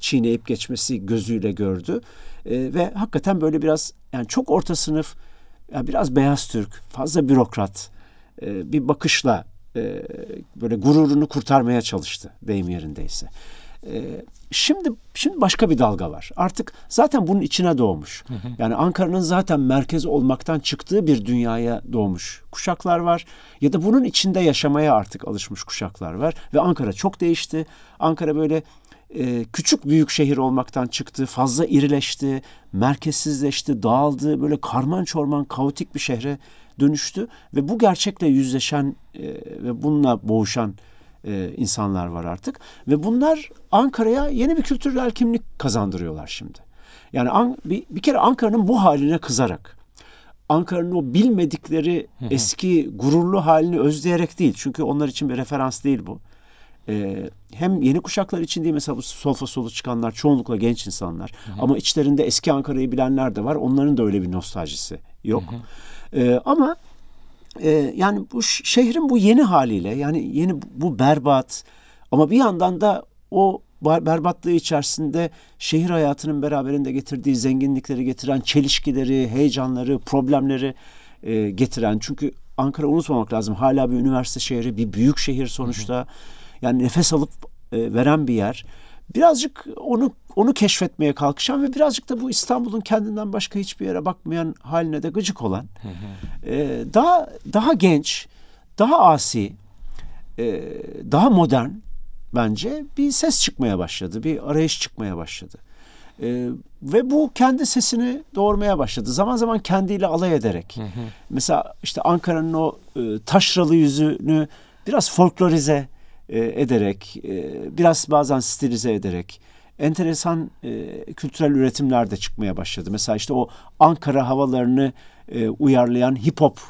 çiğneyip geçmesi gözüyle gördü. E, ve hakikaten böyle biraz yani çok orta sınıf, yani biraz beyaz Türk, fazla bürokrat e, bir bakışla e, böyle gururunu kurtarmaya çalıştı deyim yerindeyse. E, şimdi şimdi başka bir dalga var. Artık zaten bunun içine doğmuş. Yani Ankara'nın zaten merkez olmaktan çıktığı bir dünyaya doğmuş kuşaklar var. Ya da bunun içinde yaşamaya artık alışmış kuşaklar var. Ve Ankara çok değişti. Ankara böyle e, küçük büyük şehir olmaktan çıktı, fazla irileşti, merkezsizleşti, dağıldı, böyle karman çorman kaotik bir şehre dönüştü ve bu gerçekle yüzleşen e, ve bununla boğuşan e, insanlar var artık ve bunlar Ankara'ya yeni bir kültürel kimlik kazandırıyorlar şimdi. Yani an, bir, bir kere Ankara'nın bu haline kızarak, Ankara'nın o bilmedikleri eski gururlu halini özleyerek değil. Çünkü onlar için bir referans değil bu. Ee, hem yeni kuşaklar için değil mesela bu solfa solu çıkanlar çoğunlukla genç insanlar. Ama içlerinde eski Ankara'yı bilenler de var. Onların da öyle bir nostaljisi yok. Ee, ama e, yani bu şehrin bu yeni haliyle yani yeni bu- berbat ama bir yandan da o berbatlığı içerisinde şehir hayatının beraberinde getirdiği zenginlikleri getiren çelişkileri, heyecanları, problemleri e, getiren çünkü Ankara unutmamak lazım hala bir üniversite şehri, bir büyük şehir sonuçta. Yani nefes alıp e, veren bir yer. Birazcık onu onu keşfetmeye kalkışan ve birazcık da bu İstanbul'un kendinden başka hiçbir yere bakmayan haline de gıcık olan e, daha daha genç, daha asi, e, daha modern bence bir ses çıkmaya başladı, bir arayış çıkmaya başladı. E, ve bu kendi sesini doğurmaya başladı. Zaman zaman kendiyle alay ederek. Mesela işte Ankara'nın o e, taşralı yüzünü biraz folklorize e, ederek, e, biraz bazen stilize ederek enteresan e, kültürel üretimler de çıkmaya başladı. Mesela işte o Ankara havalarını e, uyarlayan hip hop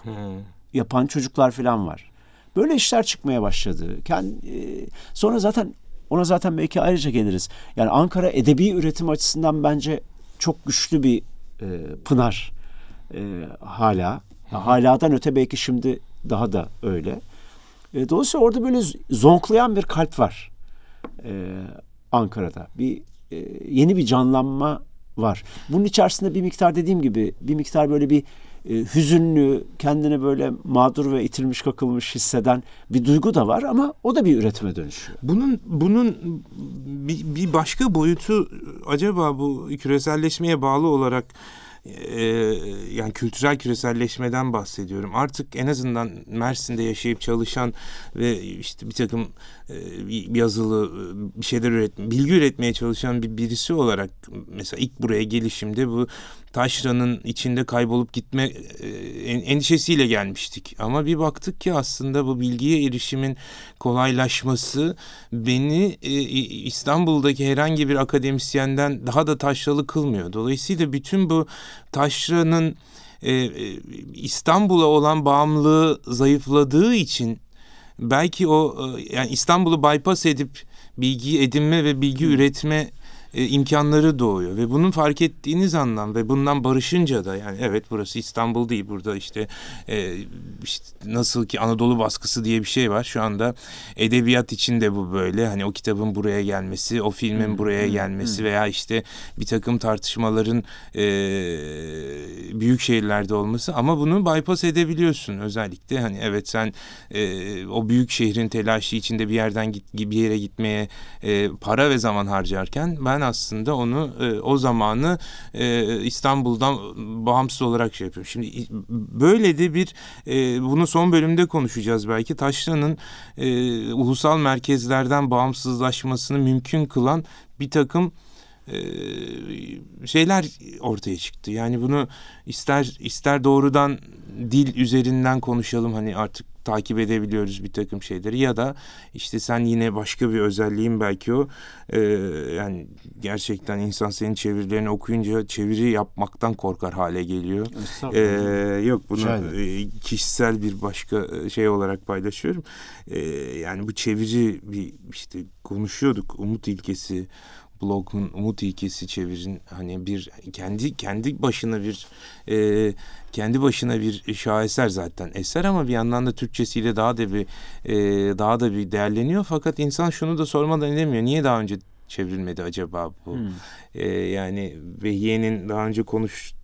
yapan çocuklar falan var. Böyle işler çıkmaya başladı. Kendi, e, sonra zaten ona zaten belki ayrıca geliriz. Yani Ankara edebi üretim açısından bence çok güçlü bir e, pınar e, hala. Haladan öte belki şimdi daha da öyle. E, dolayısıyla orada böyle zonklayan bir kalp var e, Ankara'da. Bir e, yeni bir canlanma var. Bunun içerisinde bir miktar dediğim gibi bir miktar böyle bir e, hüzünlü, kendini böyle mağdur ve itilmiş kakılmış hisseden bir duygu da var ama o da bir üretime dönüşüyor. Bunun bunun bir, bir başka boyutu acaba bu küreselleşmeye bağlı olarak e, yani kültürel küreselleşmeden bahsediyorum. Artık en azından Mersin'de yaşayıp çalışan ve işte bir takım bir yazılı e, bir şeyler üretme, bilgi üretmeye çalışan bir birisi olarak mesela ilk buraya gelişimde bu taşranın içinde kaybolup gitme e, en- endişesiyle gelmiştik. Ama bir baktık ki aslında bu bilgiye erişimin kolaylaşması beni e, İstanbul'daki herhangi bir akademisyenden daha da taşralı kılmıyor. Dolayısıyla bütün bu taşranın e, e, İstanbul'a olan bağımlılığı zayıfladığı için belki o e, yani İstanbul'u bypass edip bilgi edinme ve bilgi üretme e, imkanları doğuyor. Ve bunun fark ettiğiniz anlam ve bundan barışınca da yani evet burası İstanbul değil burada işte, e, işte nasıl ki Anadolu baskısı diye bir şey var. Şu anda edebiyat için de bu böyle. Hani o kitabın buraya gelmesi o filmin buraya gelmesi veya işte bir takım tartışmaların e, büyük şehirlerde olması. Ama bunu bypass edebiliyorsun özellikle. Hani evet sen e, o büyük şehrin telaşı içinde bir yerden git bir yere gitmeye e, para ve zaman harcarken ben aslında onu e, o zamanı e, İstanbul'dan bağımsız olarak şey yapıyorum. Şimdi böyle de bir e, bunu son bölümde konuşacağız belki Taşra'nın e, ulusal merkezlerden bağımsızlaşmasını mümkün kılan bir takım e, şeyler ortaya çıktı. Yani bunu ister ister doğrudan dil üzerinden konuşalım hani artık takip edebiliyoruz bir takım şeyleri ya da işte sen yine başka bir özelliğin belki o e, yani gerçekten insan senin çevirilerini okuyunca çeviri yapmaktan korkar hale geliyor. Ee, yok bunu e, kişisel bir başka e, şey olarak paylaşıyorum. Ee, yani bu çeviri bir işte konuşuyorduk umut ilkesi blogun umut ilkesi çevirin hani bir kendi kendi başına bir e, kendi başına bir şaheser zaten eser ama bir yandan da Türkçesiyle daha da bir e, daha da bir değerleniyor. Fakat insan şunu da sormadan edemiyor. Niye daha önce çevrilmedi acaba bu? Hmm. e, yani Vehiye'nin daha önce konuş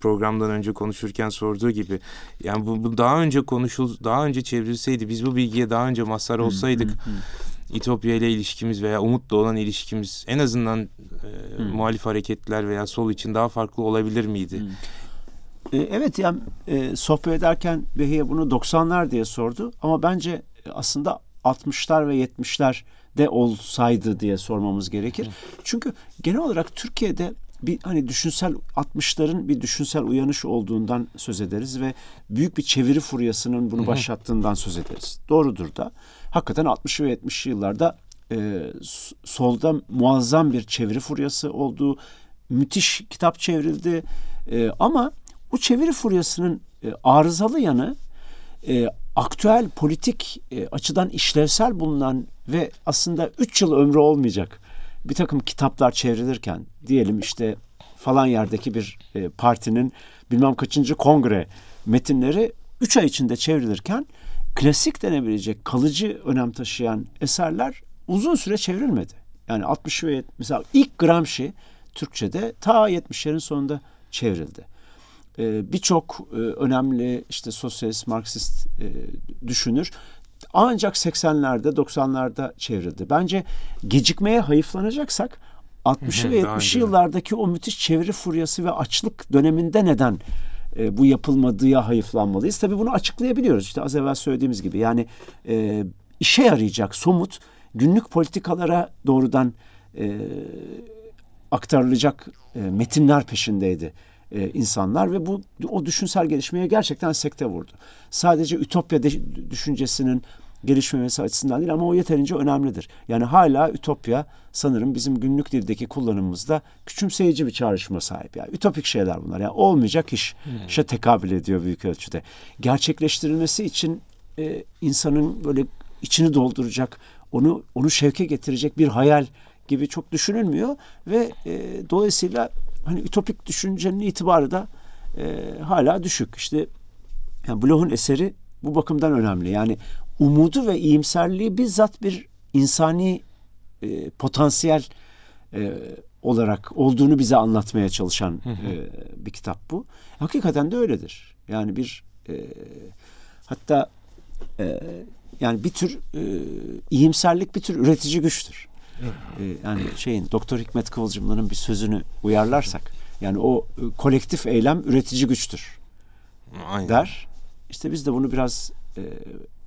programdan önce konuşurken sorduğu gibi yani bu, bu daha önce konuşul daha önce çevrilseydi biz bu bilgiye daha önce mazhar olsaydık İtopya ile ilişkimiz veya Umut'la olan ilişkimiz en azından e, Hmm. muhalif hareketler veya sol için daha farklı olabilir miydi? E, Evet yani e, sohbet ederken Behiye bunu 90'lar diye sordu ama bence aslında 60'lar ve 70'ler de olsaydı diye sormamız gerekir. Çünkü genel olarak Türkiye'de bir hani düşünsel 60'ların bir düşünsel uyanış olduğundan söz ederiz ve büyük bir çeviri furyasının bunu başlattığından söz ederiz. Doğrudur da. Hakikaten 60 ve 70'li yıllarda e, solda muazzam bir çeviri furyası olduğu müthiş kitap çevrildi. E, ama bu çeviri furyasının e, arızalı yanı e, aktüel politik e, açıdan işlevsel bulunan ve aslında 3 yıl ömrü olmayacak bir takım kitaplar çevrilirken diyelim işte falan yerdeki bir e, partinin bilmem kaçıncı kongre metinleri 3 ay içinde çevrilirken klasik denebilecek kalıcı önem taşıyan eserler uzun süre çevrilmedi. Yani 60 ve mesela ilk Gramsci Türkçe'de ta 70'lerin sonunda çevrildi. Ee, Birçok e, önemli işte sosyalist, Marksist e, düşünür ancak 80'lerde 90'larda çevrildi. Bence gecikmeye hayıflanacaksak 60'lı ve Daha 70'li önce. yıllardaki o müthiş çeviri furyası ve açlık döneminde neden e, bu yapılmadığı hayıflanmalıyız? Tabii bunu açıklayabiliyoruz. İşte az evvel söylediğimiz gibi yani e, işe yarayacak somut günlük politikalara doğrudan e, aktarılacak e, metinler peşindeydi e, insanlar ve bu o düşünsel gelişmeye gerçekten sekte vurdu. Sadece ütopya de- düşüncesinin gelişmemesi açısından değil ama o yeterince önemlidir. Yani hala ütopya sanırım bizim günlük dildeki kullanımımızda küçümseyici bir çağrışıma sahip. Yani ütopik şeyler bunlar. Yani olmayacak iş. işe tekabül ediyor büyük ölçüde. Gerçekleştirilmesi için e, insanın böyle içini dolduracak, onu onu şevke getirecek bir hayal gibi çok düşünülmüyor ve e, dolayısıyla hani ütopik düşüncenin itibarı da e, hala düşük. İşte yani Bloch'un eseri bu bakımdan önemli. Yani umudu ve iyimserliği bizzat bir insani e, potansiyel e, olarak olduğunu bize anlatmaya çalışan e, bir kitap bu. Hakikaten de öyledir. Yani bir e, hatta e, yani bir tür e, iyimserlik bir tür üretici güçtür. E, yani şeyin Doktor Hikmet Kıvılcımlı'nın bir sözünü uyarlarsak yani o e, kolektif eylem üretici güçtür Aynen. der. İşte biz de bunu biraz e,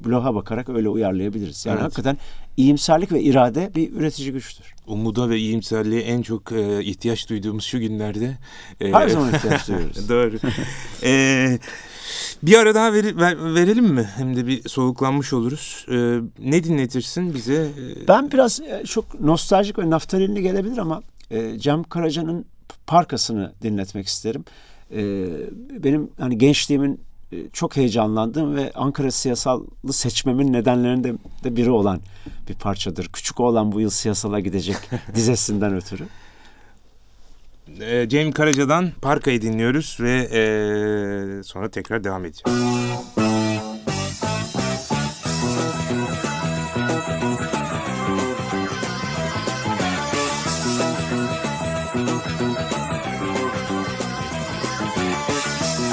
bloğa bakarak öyle uyarlayabiliriz. Yani Evet. hakikaten iyimserlik ve irade bir üretici güçtür. Umuda ve iyimserliğe en çok e, ihtiyaç duyduğumuz şu günlerde. e, Her zaman ihtiyaç duyuyoruz. <laughs> Doğru. Ee, bir ara daha veri- ver- verelim mi? Hem de bir soluklanmış oluruz. Ee, ne dinletirsin bize? Ee, Ben biraz e, çok nostaljik ve naftalinli gelebilir ama e, Cem Karaca'nın Parkas'ını dinletmek isterim. E, benim hani gençliğimin e, çok heyecanlandığım ve Ankara siyasallı seçmemin nedenlerinde de biri olan bir parçadır. Küçük olan bu yıl siyasala gidecek <laughs> dizesinden ötürü. e, Cem Karaca'dan Parka'yı dinliyoruz ve e, sonra tekrar devam edeceğiz.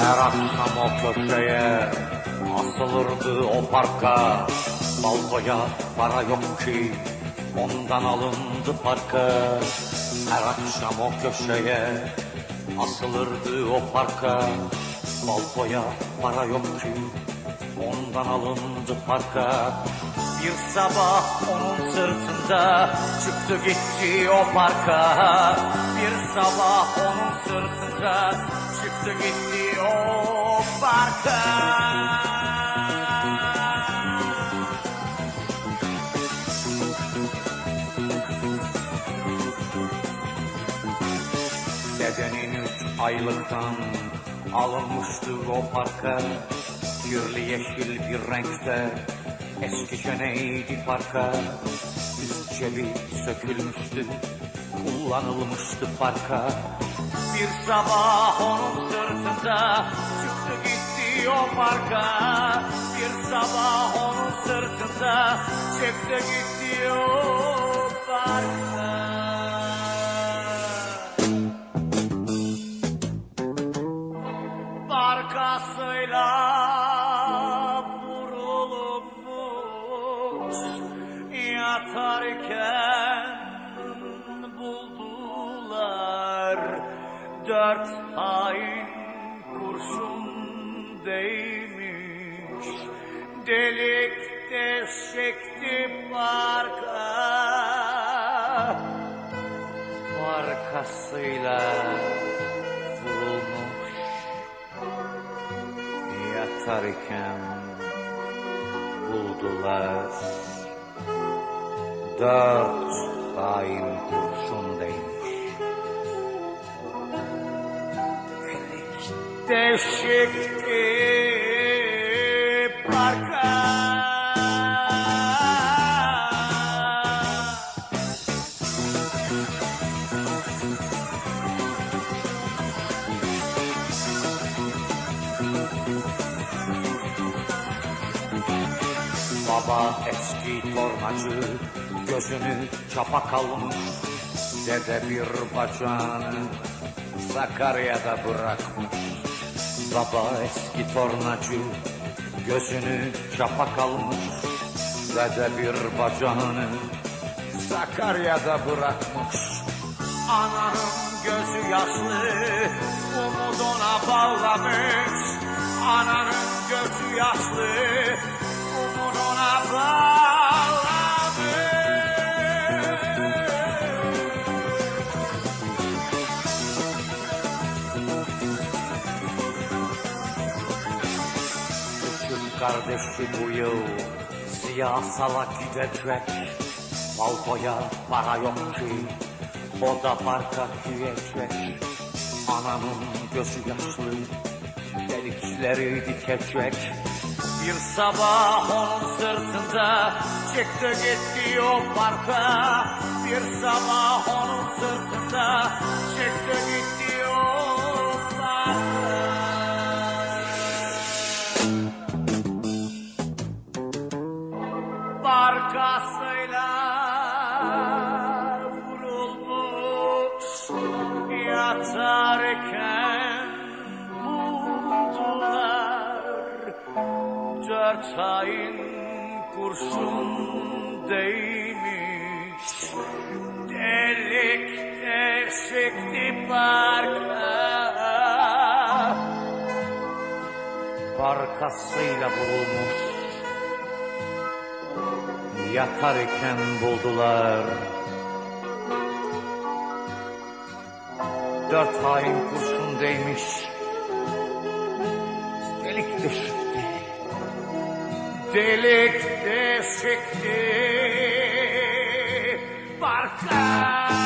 Her o parka. Balkoya para yok ki ondan alındı parka. Her akşam o köşeye asılırdı o parka. Balkoya para yok ki ondan alındı parka. Bir sabah onun sırtında çıktı gitti o parka. Bir sabah onun sırtında çıktı gitti o parka aylıktan alınmıştı o parka. Kirli yeşil bir renkte eski neydi parka. Üst cebi sökülmüştü kullanılmıştı parka. Bir sabah onun sırtında çıktı gitti o parka. Bir sabah onun sırtında çıktı gitti o parka değmiş Delik deşekti parka. Arkasıyla vurulmuş. Yatarken buldular. Dört hain kurşun deşikti parka. Baba eski tornacı gözünü çapa kalmış. Dede bir bacağını Sakarya'da bırakmış Baba eski tornacı gözünü çapa kalmış Dede bir bacağını Sakarya'da bırakmış. Ananın gözü yaşlı umuduna bağlamış. Ananın gözü yaşlı umuduna bağlamış Küçük kardeşi bu yıl siyasala gidecek Balkoya para yok ki o da parka giyecek Ananın gözü yaşlı delikleri dikecek Bir sabah onun sırtında çıktı gitti o parka. Bir sabah onun sırtında çıktı gitti Ayın kurşun değmiş. Delik deşikti parka. Barkasıyla vurulmuş yatarken buldular. Dört hain kurşun değmiş, delik deşikti, delik deşikti, barka,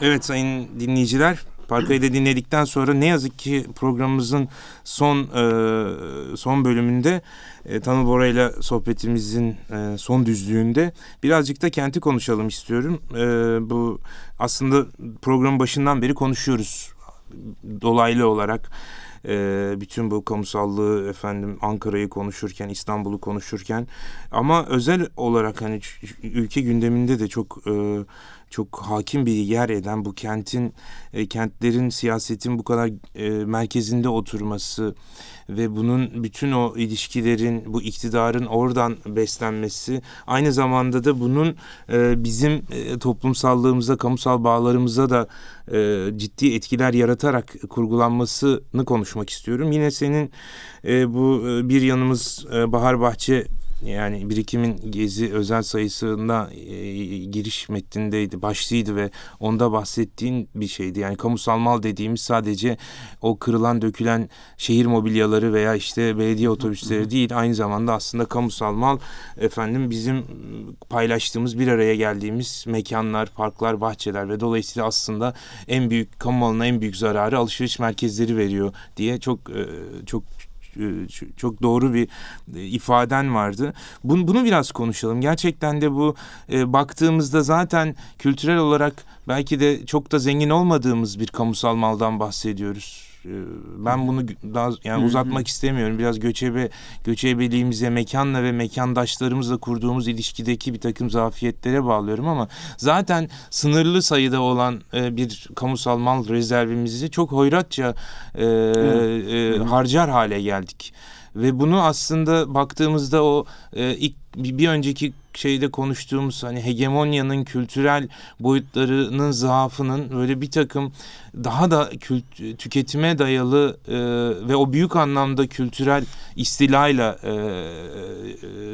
Evet sayın dinleyiciler Parkayı da dinledikten sonra ne yazık ki programımızın son e, son bölümünde e, Tanıl Bora ile sohbetimizin e, son düzlüğünde birazcık da kenti konuşalım istiyorum. E, bu aslında programın başından beri konuşuyoruz dolaylı olarak e, bütün bu kamusallığı efendim Ankara'yı konuşurken İstanbul'u konuşurken ama özel olarak hani ülke gündeminde de çok e, çok hakim bir yer eden bu kentin e, kentlerin siyasetin bu kadar e, merkezinde oturması ve bunun bütün o ilişkilerin bu iktidarın oradan beslenmesi aynı zamanda da bunun e, bizim e, toplumsallığımıza kamusal bağlarımıza da e, ciddi etkiler yaratarak kurgulanmasını konuşmak istiyorum. Yine senin e, bu e, bir yanımız e, Bahar Bahçe yani birikimin gezi özel sayısında e, giriş metnindeydi, başlıydı ve onda bahsettiğin bir şeydi. Yani kamusal mal dediğimiz sadece o kırılan dökülen şehir mobilyaları veya işte belediye otobüsleri değil aynı zamanda aslında kamusal mal efendim bizim paylaştığımız bir araya geldiğimiz mekanlar, parklar, bahçeler ve dolayısıyla aslında en büyük kamu malına en büyük zararı alışveriş merkezleri veriyor diye çok e, çok çok doğru bir e, ifaden vardı. Bunu, bunu biraz konuşalım. Gerçekten de bu e, baktığımızda zaten kültürel olarak belki de çok da zengin olmadığımız bir kamusal maldan bahsediyoruz. Ee, Ben bunu daha yani uzatmak istemiyorum. Biraz göçebe göçebeliğimize, mekanla ve mekandaşlarımızla kurduğumuz ilişkideki bir takım zafiyetlere bağlıyorum ama zaten sınırlı sayıda olan e, bir kamusal mal rezervimizi çok hoyratça e, e, harcar hale geldik. Ve bunu aslında baktığımızda o e, ilk bir, önceki şeyde konuştuğumuz hani hegemonyanın kültürel boyutlarının zaafının böyle bir takım daha da kült- tüketime dayalı e, ve o büyük anlamda kültürel istilayla e, e,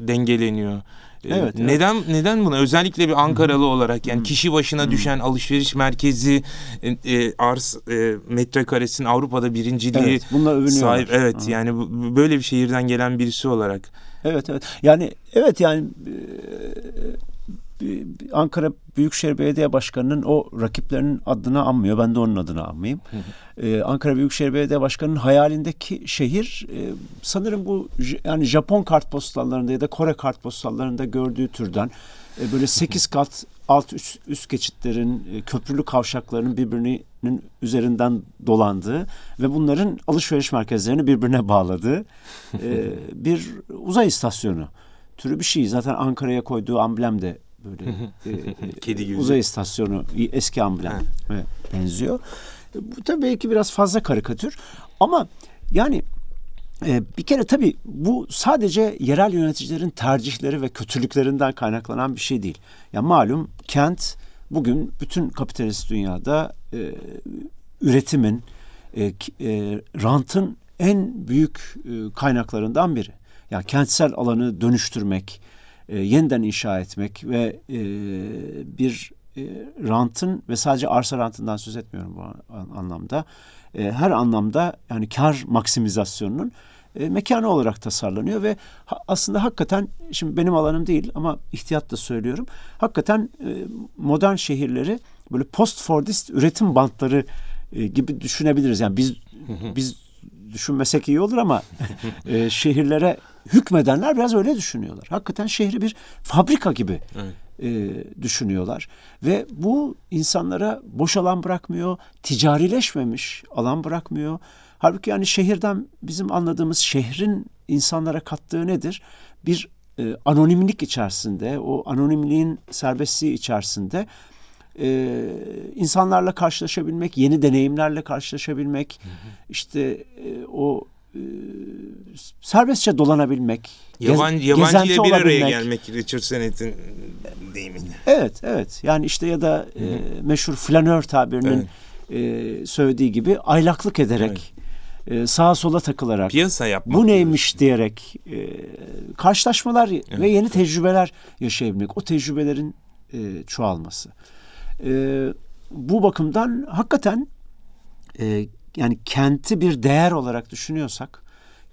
dengeleniyor. E, Evet, evet. Neden neden buna özellikle bir Ankaralı olarak yani kişi başına düşen alışveriş merkezi e, e, arz e, metrekaresinin Avrupa'da birinciliği Evet, bunlar sahip evet Hı. yani bu- böyle bir şehirden gelen birisi olarak Evet evet. Yani evet yani e, Ankara Büyükşehir Belediye Başkanı'nın o rakiplerinin adını anmıyor. Ben de onun adını anmayayım. Ee, Ankara Büyükşehir Belediye Başkanı'nın hayalindeki şehir e, sanırım bu yani Japon kartpostallarında ya da Kore kartpostallarında gördüğü türden e, böyle 8 kat alt üst, üst geçitlerin e, köprülü kavşaklarının birbirinin üzerinden dolandığı ve bunların alışveriş merkezlerini birbirine bağladığı e, bir uzay istasyonu türü bir şey. Zaten Ankara'ya koyduğu amblem de böyle e, e, <laughs> Kedi gözü. uzay istasyonu eski amblem benziyor. E, Bu tabii belki biraz fazla karikatür ama yani e, bir kere tabii bu sadece yerel yöneticilerin tercihleri ve kötülüklerinden kaynaklanan bir şey değil. Ya malum kent bugün bütün kapitalist dünyada e, üretimin, e, e, rantın en büyük e, kaynaklarından biri. Ya kentsel alanı dönüştürmek, e, yeniden inşa etmek ve e, bir e, rantın ve sadece arsa rantından söz etmiyorum bu an- anlamda. E, her anlamda yani kar maksimizasyonunun e, mekanı olarak tasarlanıyor ve ha- aslında hakikaten şimdi benim alanım değil ama ihtiyatla söylüyorum. Hakikaten e, modern şehirleri böyle post Fordist üretim bantları e, gibi düşünebiliriz. Yani biz biz düşünmesek iyi olur ama <laughs> e, şehirlere hükmedenler biraz öyle düşünüyorlar. Hakikaten şehri bir fabrika gibi e, düşünüyorlar ve bu insanlara boş alan bırakmıyor, ticarileşmemiş alan bırakmıyor. Halbuki yani şehirden bizim anladığımız şehrin insanlara kattığı nedir? Bir e, anonimlik içerisinde, o anonimliğin serbestliği içerisinde e, insanlarla karşılaşabilmek, yeni deneyimlerle karşılaşabilmek, işte e, o e, serbestçe dolanabilmek, gez- yabancı ile bir araya olabilmek. gelmek Richard Sennett'in deyimiyle. Evet, evet. Yani işte ya da e, meşhur flanör tabirinin e, söylediği gibi aylaklık ederek, e, sağa sola takılarak, Piyasa yapmak. bu neymiş diyerek e, karşılaşmalar ve yeni tecrübeler yaşayabilmek. O tecrübelerin e, çoğalması. E, bu bakımdan hakikaten e, yani kenti bir değer olarak düşünüyorsak,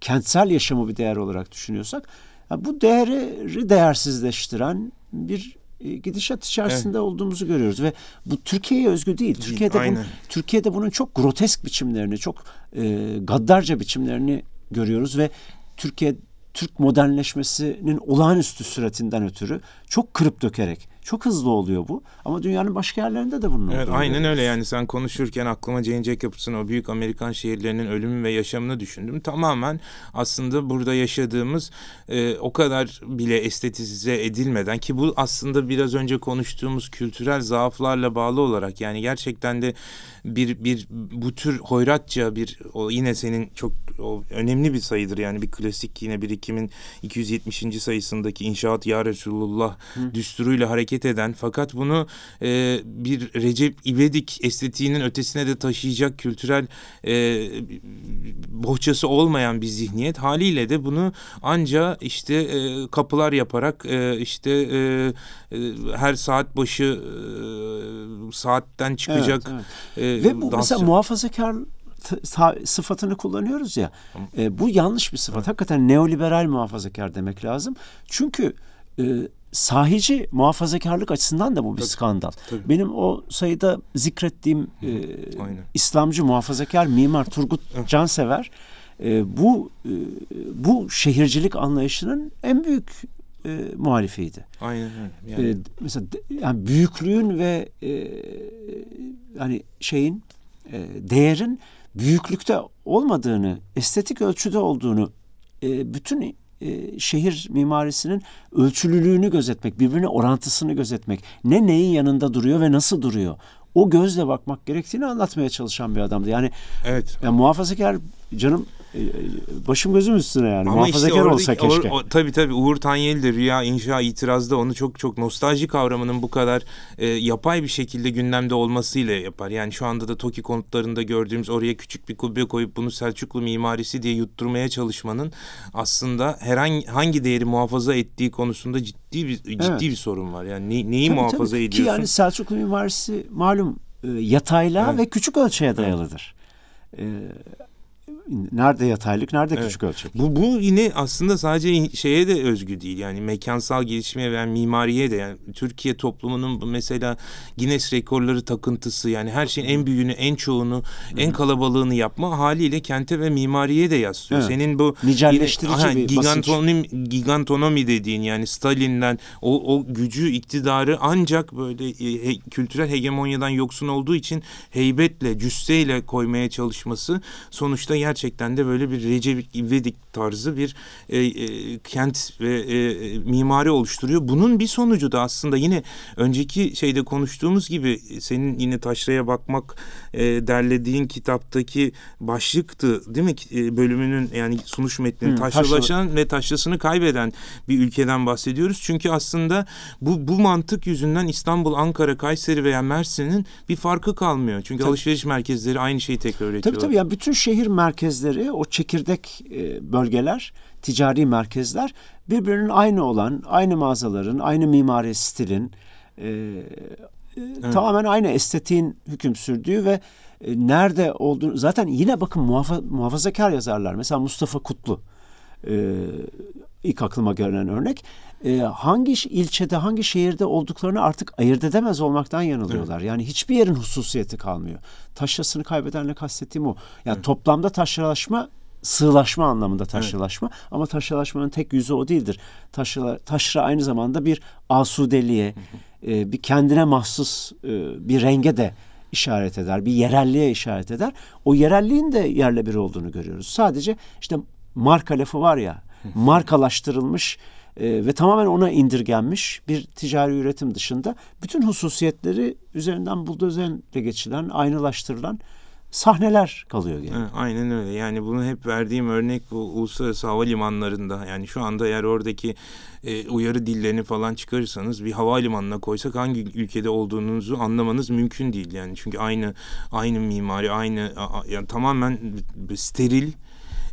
kentsel yaşamı bir değer olarak düşünüyorsak, ya bu değeri değersizleştiren bir e, gidişat içerisinde olduğumuzu görüyoruz ve bu Türkiye'ye özgü değil. Türkiye'de bunun. Türkiye'de bunun çok grotesk biçimlerini, çok e, gaddarca biçimlerini görüyoruz ve Türkiye Türk modernleşmesinin olağanüstü süratinden ötürü çok kırıp dökerek, çok hızlı oluyor bu. Ama dünyanın başka yerlerinde de bunun Evet olduğunu aynen görüyoruz. öyle yani sen konuşurken aklıma Jane Jacobs'ın o büyük Amerikan şehirlerinin ölümü ve yaşamını düşündüm. Tamamen aslında burada yaşadığımız e, o kadar bile estetize edilmeden ki bu aslında biraz önce konuştuğumuz kültürel zaaflarla bağlı olarak yani gerçekten de bir bir bu tür hoyratça bir o yine senin çok o önemli bir sayıdır yani bir klasik yine birikimin 270. sayısındaki inşaat ya Resulullah düsturuyla hareket eden fakat bunu e, bir Recep İvedik estetiğinin ötesine de taşıyacak kültürel e, bohçası olmayan bir zihniyet haliyle de bunu anca işte e, kapılar yaparak e, işte e, e, her saat başı e, saatten çıkacak Evet, evet. e, Ve bu mesela muhafazakar sıfatını kullanıyoruz ya. E, bu yanlış bir sıfat. Hakikaten neoliberal muhafazakar demek lazım. Çünkü e, sahici muhafazakarlık açısından da bu bir skandal. tabii. Benim o sayıda zikrettiğim e, Aynen. İslamcı muhafazakar mimar Turgut Cansever e, bu e, bu şehircilik anlayışının en büyük e, muhalifiydi. Aynen öyle. Yani, Ee, mesela yani büyüklüğün ve e, hani şeyin e, değerin büyüklükte olmadığını, estetik ölçüde olduğunu, e, bütün e, şehir mimarisinin ölçülülüğünü gözetmek, birbirine orantısını gözetmek, ne neyin yanında duruyor ve nasıl duruyor. O gözle bakmak gerektiğini anlatmaya çalışan bir adamdı. Yani Evet. ya muhafazakar canım başım gözüm üstüne yani. muhafazakar oradaki- olsa keşke. o- o- tabii tabii Uğur Tanyeli de Rüya İnşa itirazda onu çok çok nostalji kavramının bu kadar e, yapay bir şekilde gündemde olmasıyla yapar. Yani şu anda da TOKİ konutlarında gördüğümüz oraya küçük bir kubbe koyup bunu Selçuklu mimarisi diye yutturmaya çalışmanın aslında herhangi hangi değeri muhafaza ettiği konusunda ciddi bir ciddi Evet. bir sorun var. Yani ne- neyi Tabii, muhafaza tabii. ediyorsun? Ki yani Selçuklu mimarisi malum e, yataylığa Evet. ve küçük ölçüye dayalıdır. E, nerede yataylık, nerede küçük ölçek? Bu, bu yine aslında sadece şeye de özgü değil yani mekansal gelişmeye ve mimariye de yani Türkiye toplumunun mesela Guinness rekorları takıntısı yani her şeyin en büyüğünü en çoğunu en kalabalığını yapma haliyle kente ve mimariye de yaslıyor. Evet. Senin bu Nicelleştirici yine- bir gigantonomi, gigantonomi dediğin yani Stalin'den o, o gücü iktidarı ancak böyle e, he- kültürel hegemonyadan yoksun olduğu için heybetle cüsseyle koymaya çalışması sonuçta gerçekten de böyle bir Recep İvedik tarzı bir e, e, kent ve e, mimari oluşturuyor. Bunun bir sonucu da aslında yine önceki şeyde konuştuğumuz gibi senin yine taşraya bakmak e, derlediğin kitaptaki başlıktı değil mi E, bölümünün yani sunuş metninin Hı, taşralaşan ve taşrasını kaybeden bir ülkeden bahsediyoruz. Çünkü aslında bu bu mantık yüzünden İstanbul, Ankara, Kayseri veya Mersin'in bir farkı kalmıyor. Çünkü alışveriş merkezleri aynı şeyi tekrar Tabii üretiyorlar. tabii yani bütün şehir merkezleri o çekirdek e, bölgeler, ticari merkezler birbirinin aynı olan, aynı mağazaların, aynı mimari stilin, e, e, tamamen aynı estetiğin hüküm sürdüğü ve nerede olduğunu zaten yine bakın muhafa, muhafazakar yazarlar. Mesela Mustafa Kutlu e, ilk aklıma gelen örnek. E, hangi ilçede, hangi şehirde olduklarını artık ayırt edemez olmaktan yanılıyorlar. Yani hiçbir yerin hususiyeti kalmıyor. Taşrasını kaybedenle kastettiğim o. Yani toplamda taşralaşma sığlaşma anlamında taşralaşma ama taşralaşmanın tek yüzü o değildir. Taşra, taşra aynı zamanda bir asudeliğe, e, bir kendine mahsus e, bir renge de işaret eder, bir yerelliğe işaret eder. O yerelliğin de yerle bir olduğunu görüyoruz. Sadece işte marka lafı var ya, markalaştırılmış e, ve tamamen ona indirgenmiş bir ticari üretim dışında bütün hususiyetleri üzerinden buldozenle geçilen, aynılaştırılan sahneler kalıyor gene. Aynen öyle. Yani bunu hep verdiğim örnek bu uluslararası havalimanlarında. Yani şu anda eğer oradaki e, uyarı dillerini falan çıkarırsanız bir havalimanına koysak hangi ülkede olduğunuzu anlamanız mümkün değil. Yani çünkü aynı aynı mimari, aynı yani tamamen steril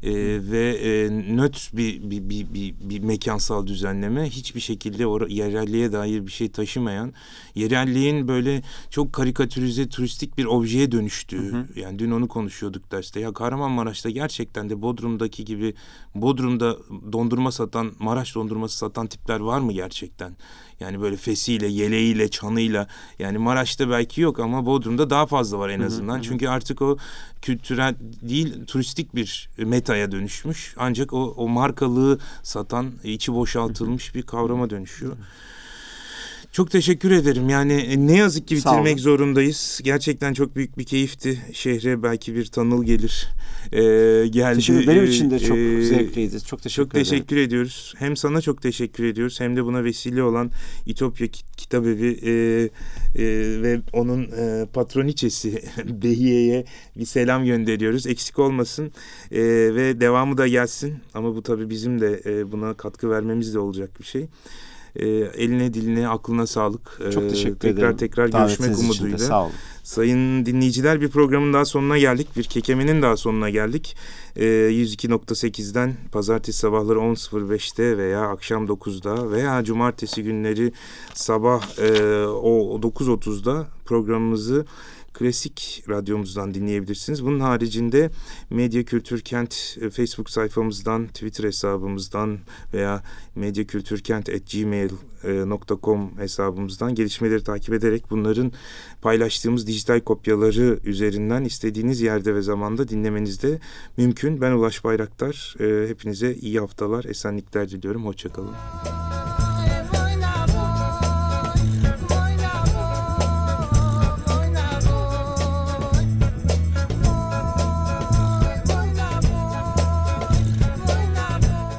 e, ve e, nötr bir, bir, bir, bir, bir mekansal düzenleme. Hiçbir şekilde or- yerelliğe dair bir şey taşımayan yerelliğin böyle çok karikatürize turistik bir objeye dönüştüğü yani dün onu konuşuyorduk derste. Ya Kahramanmaraş'ta gerçekten de Bodrum'daki gibi Bodrum'da dondurma satan Maraş dondurması satan tipler var mı gerçekten? Yani böyle fesiyle yeleğiyle çanıyla. Yani Maraş'ta belki yok ama Bodrum'da daha fazla var en azından. çünkü artık o kültürel değil turistik bir metaya dönüşmüş ancak o, o markalığı satan içi boşaltılmış bir kavrama dönüşüyor. Çok teşekkür ederim. Yani e, ne yazık ki bitirmek zorundayız. Gerçekten çok büyük bir keyifti. Şehre belki bir tanıl gelir. Ee, geldi. Teşekkür Benim için de Ee, çok e, zevkliydi. Çok teşekkür çok ederim. teşekkür ediyoruz. Hem sana çok teşekkür ediyoruz hem de buna vesile olan İtopya Ki- Kitabevi e, e, ve onun e, patroniçesi <laughs> Behiye'ye bir selam gönderiyoruz. Eksik olmasın e, ve devamı da gelsin. Ama bu tabii bizim de e, buna katkı vermemiz de olacak bir şey. E, eline diline aklına sağlık. E, Çok teşekkür tekrar ederim. Tekrar Davetiniz görüşmek de umuduyla. Sağ olun. Sayın dinleyiciler bir programın daha sonuna geldik. Bir kekemenin daha sonuna geldik. Ee, 102.8'den pazartesi sabahları 10.05'te veya akşam 9'da veya cumartesi günleri sabah e, o 9.30'da programımızı klasik radyomuzdan dinleyebilirsiniz. Bunun haricinde Medya Kültür Kent e, Facebook sayfamızdan, Twitter hesabımızdan veya medyakültürkent.gmail.com hesabımızdan gelişmeleri takip ederek bunların paylaştığımız dijital kopyaları üzerinden istediğiniz yerde ve zamanda dinlemeniz de mümkün. Ben Ulaş Bayraktar. E, hepinize iyi haftalar, esenlikler diliyorum. Hoşçakalın.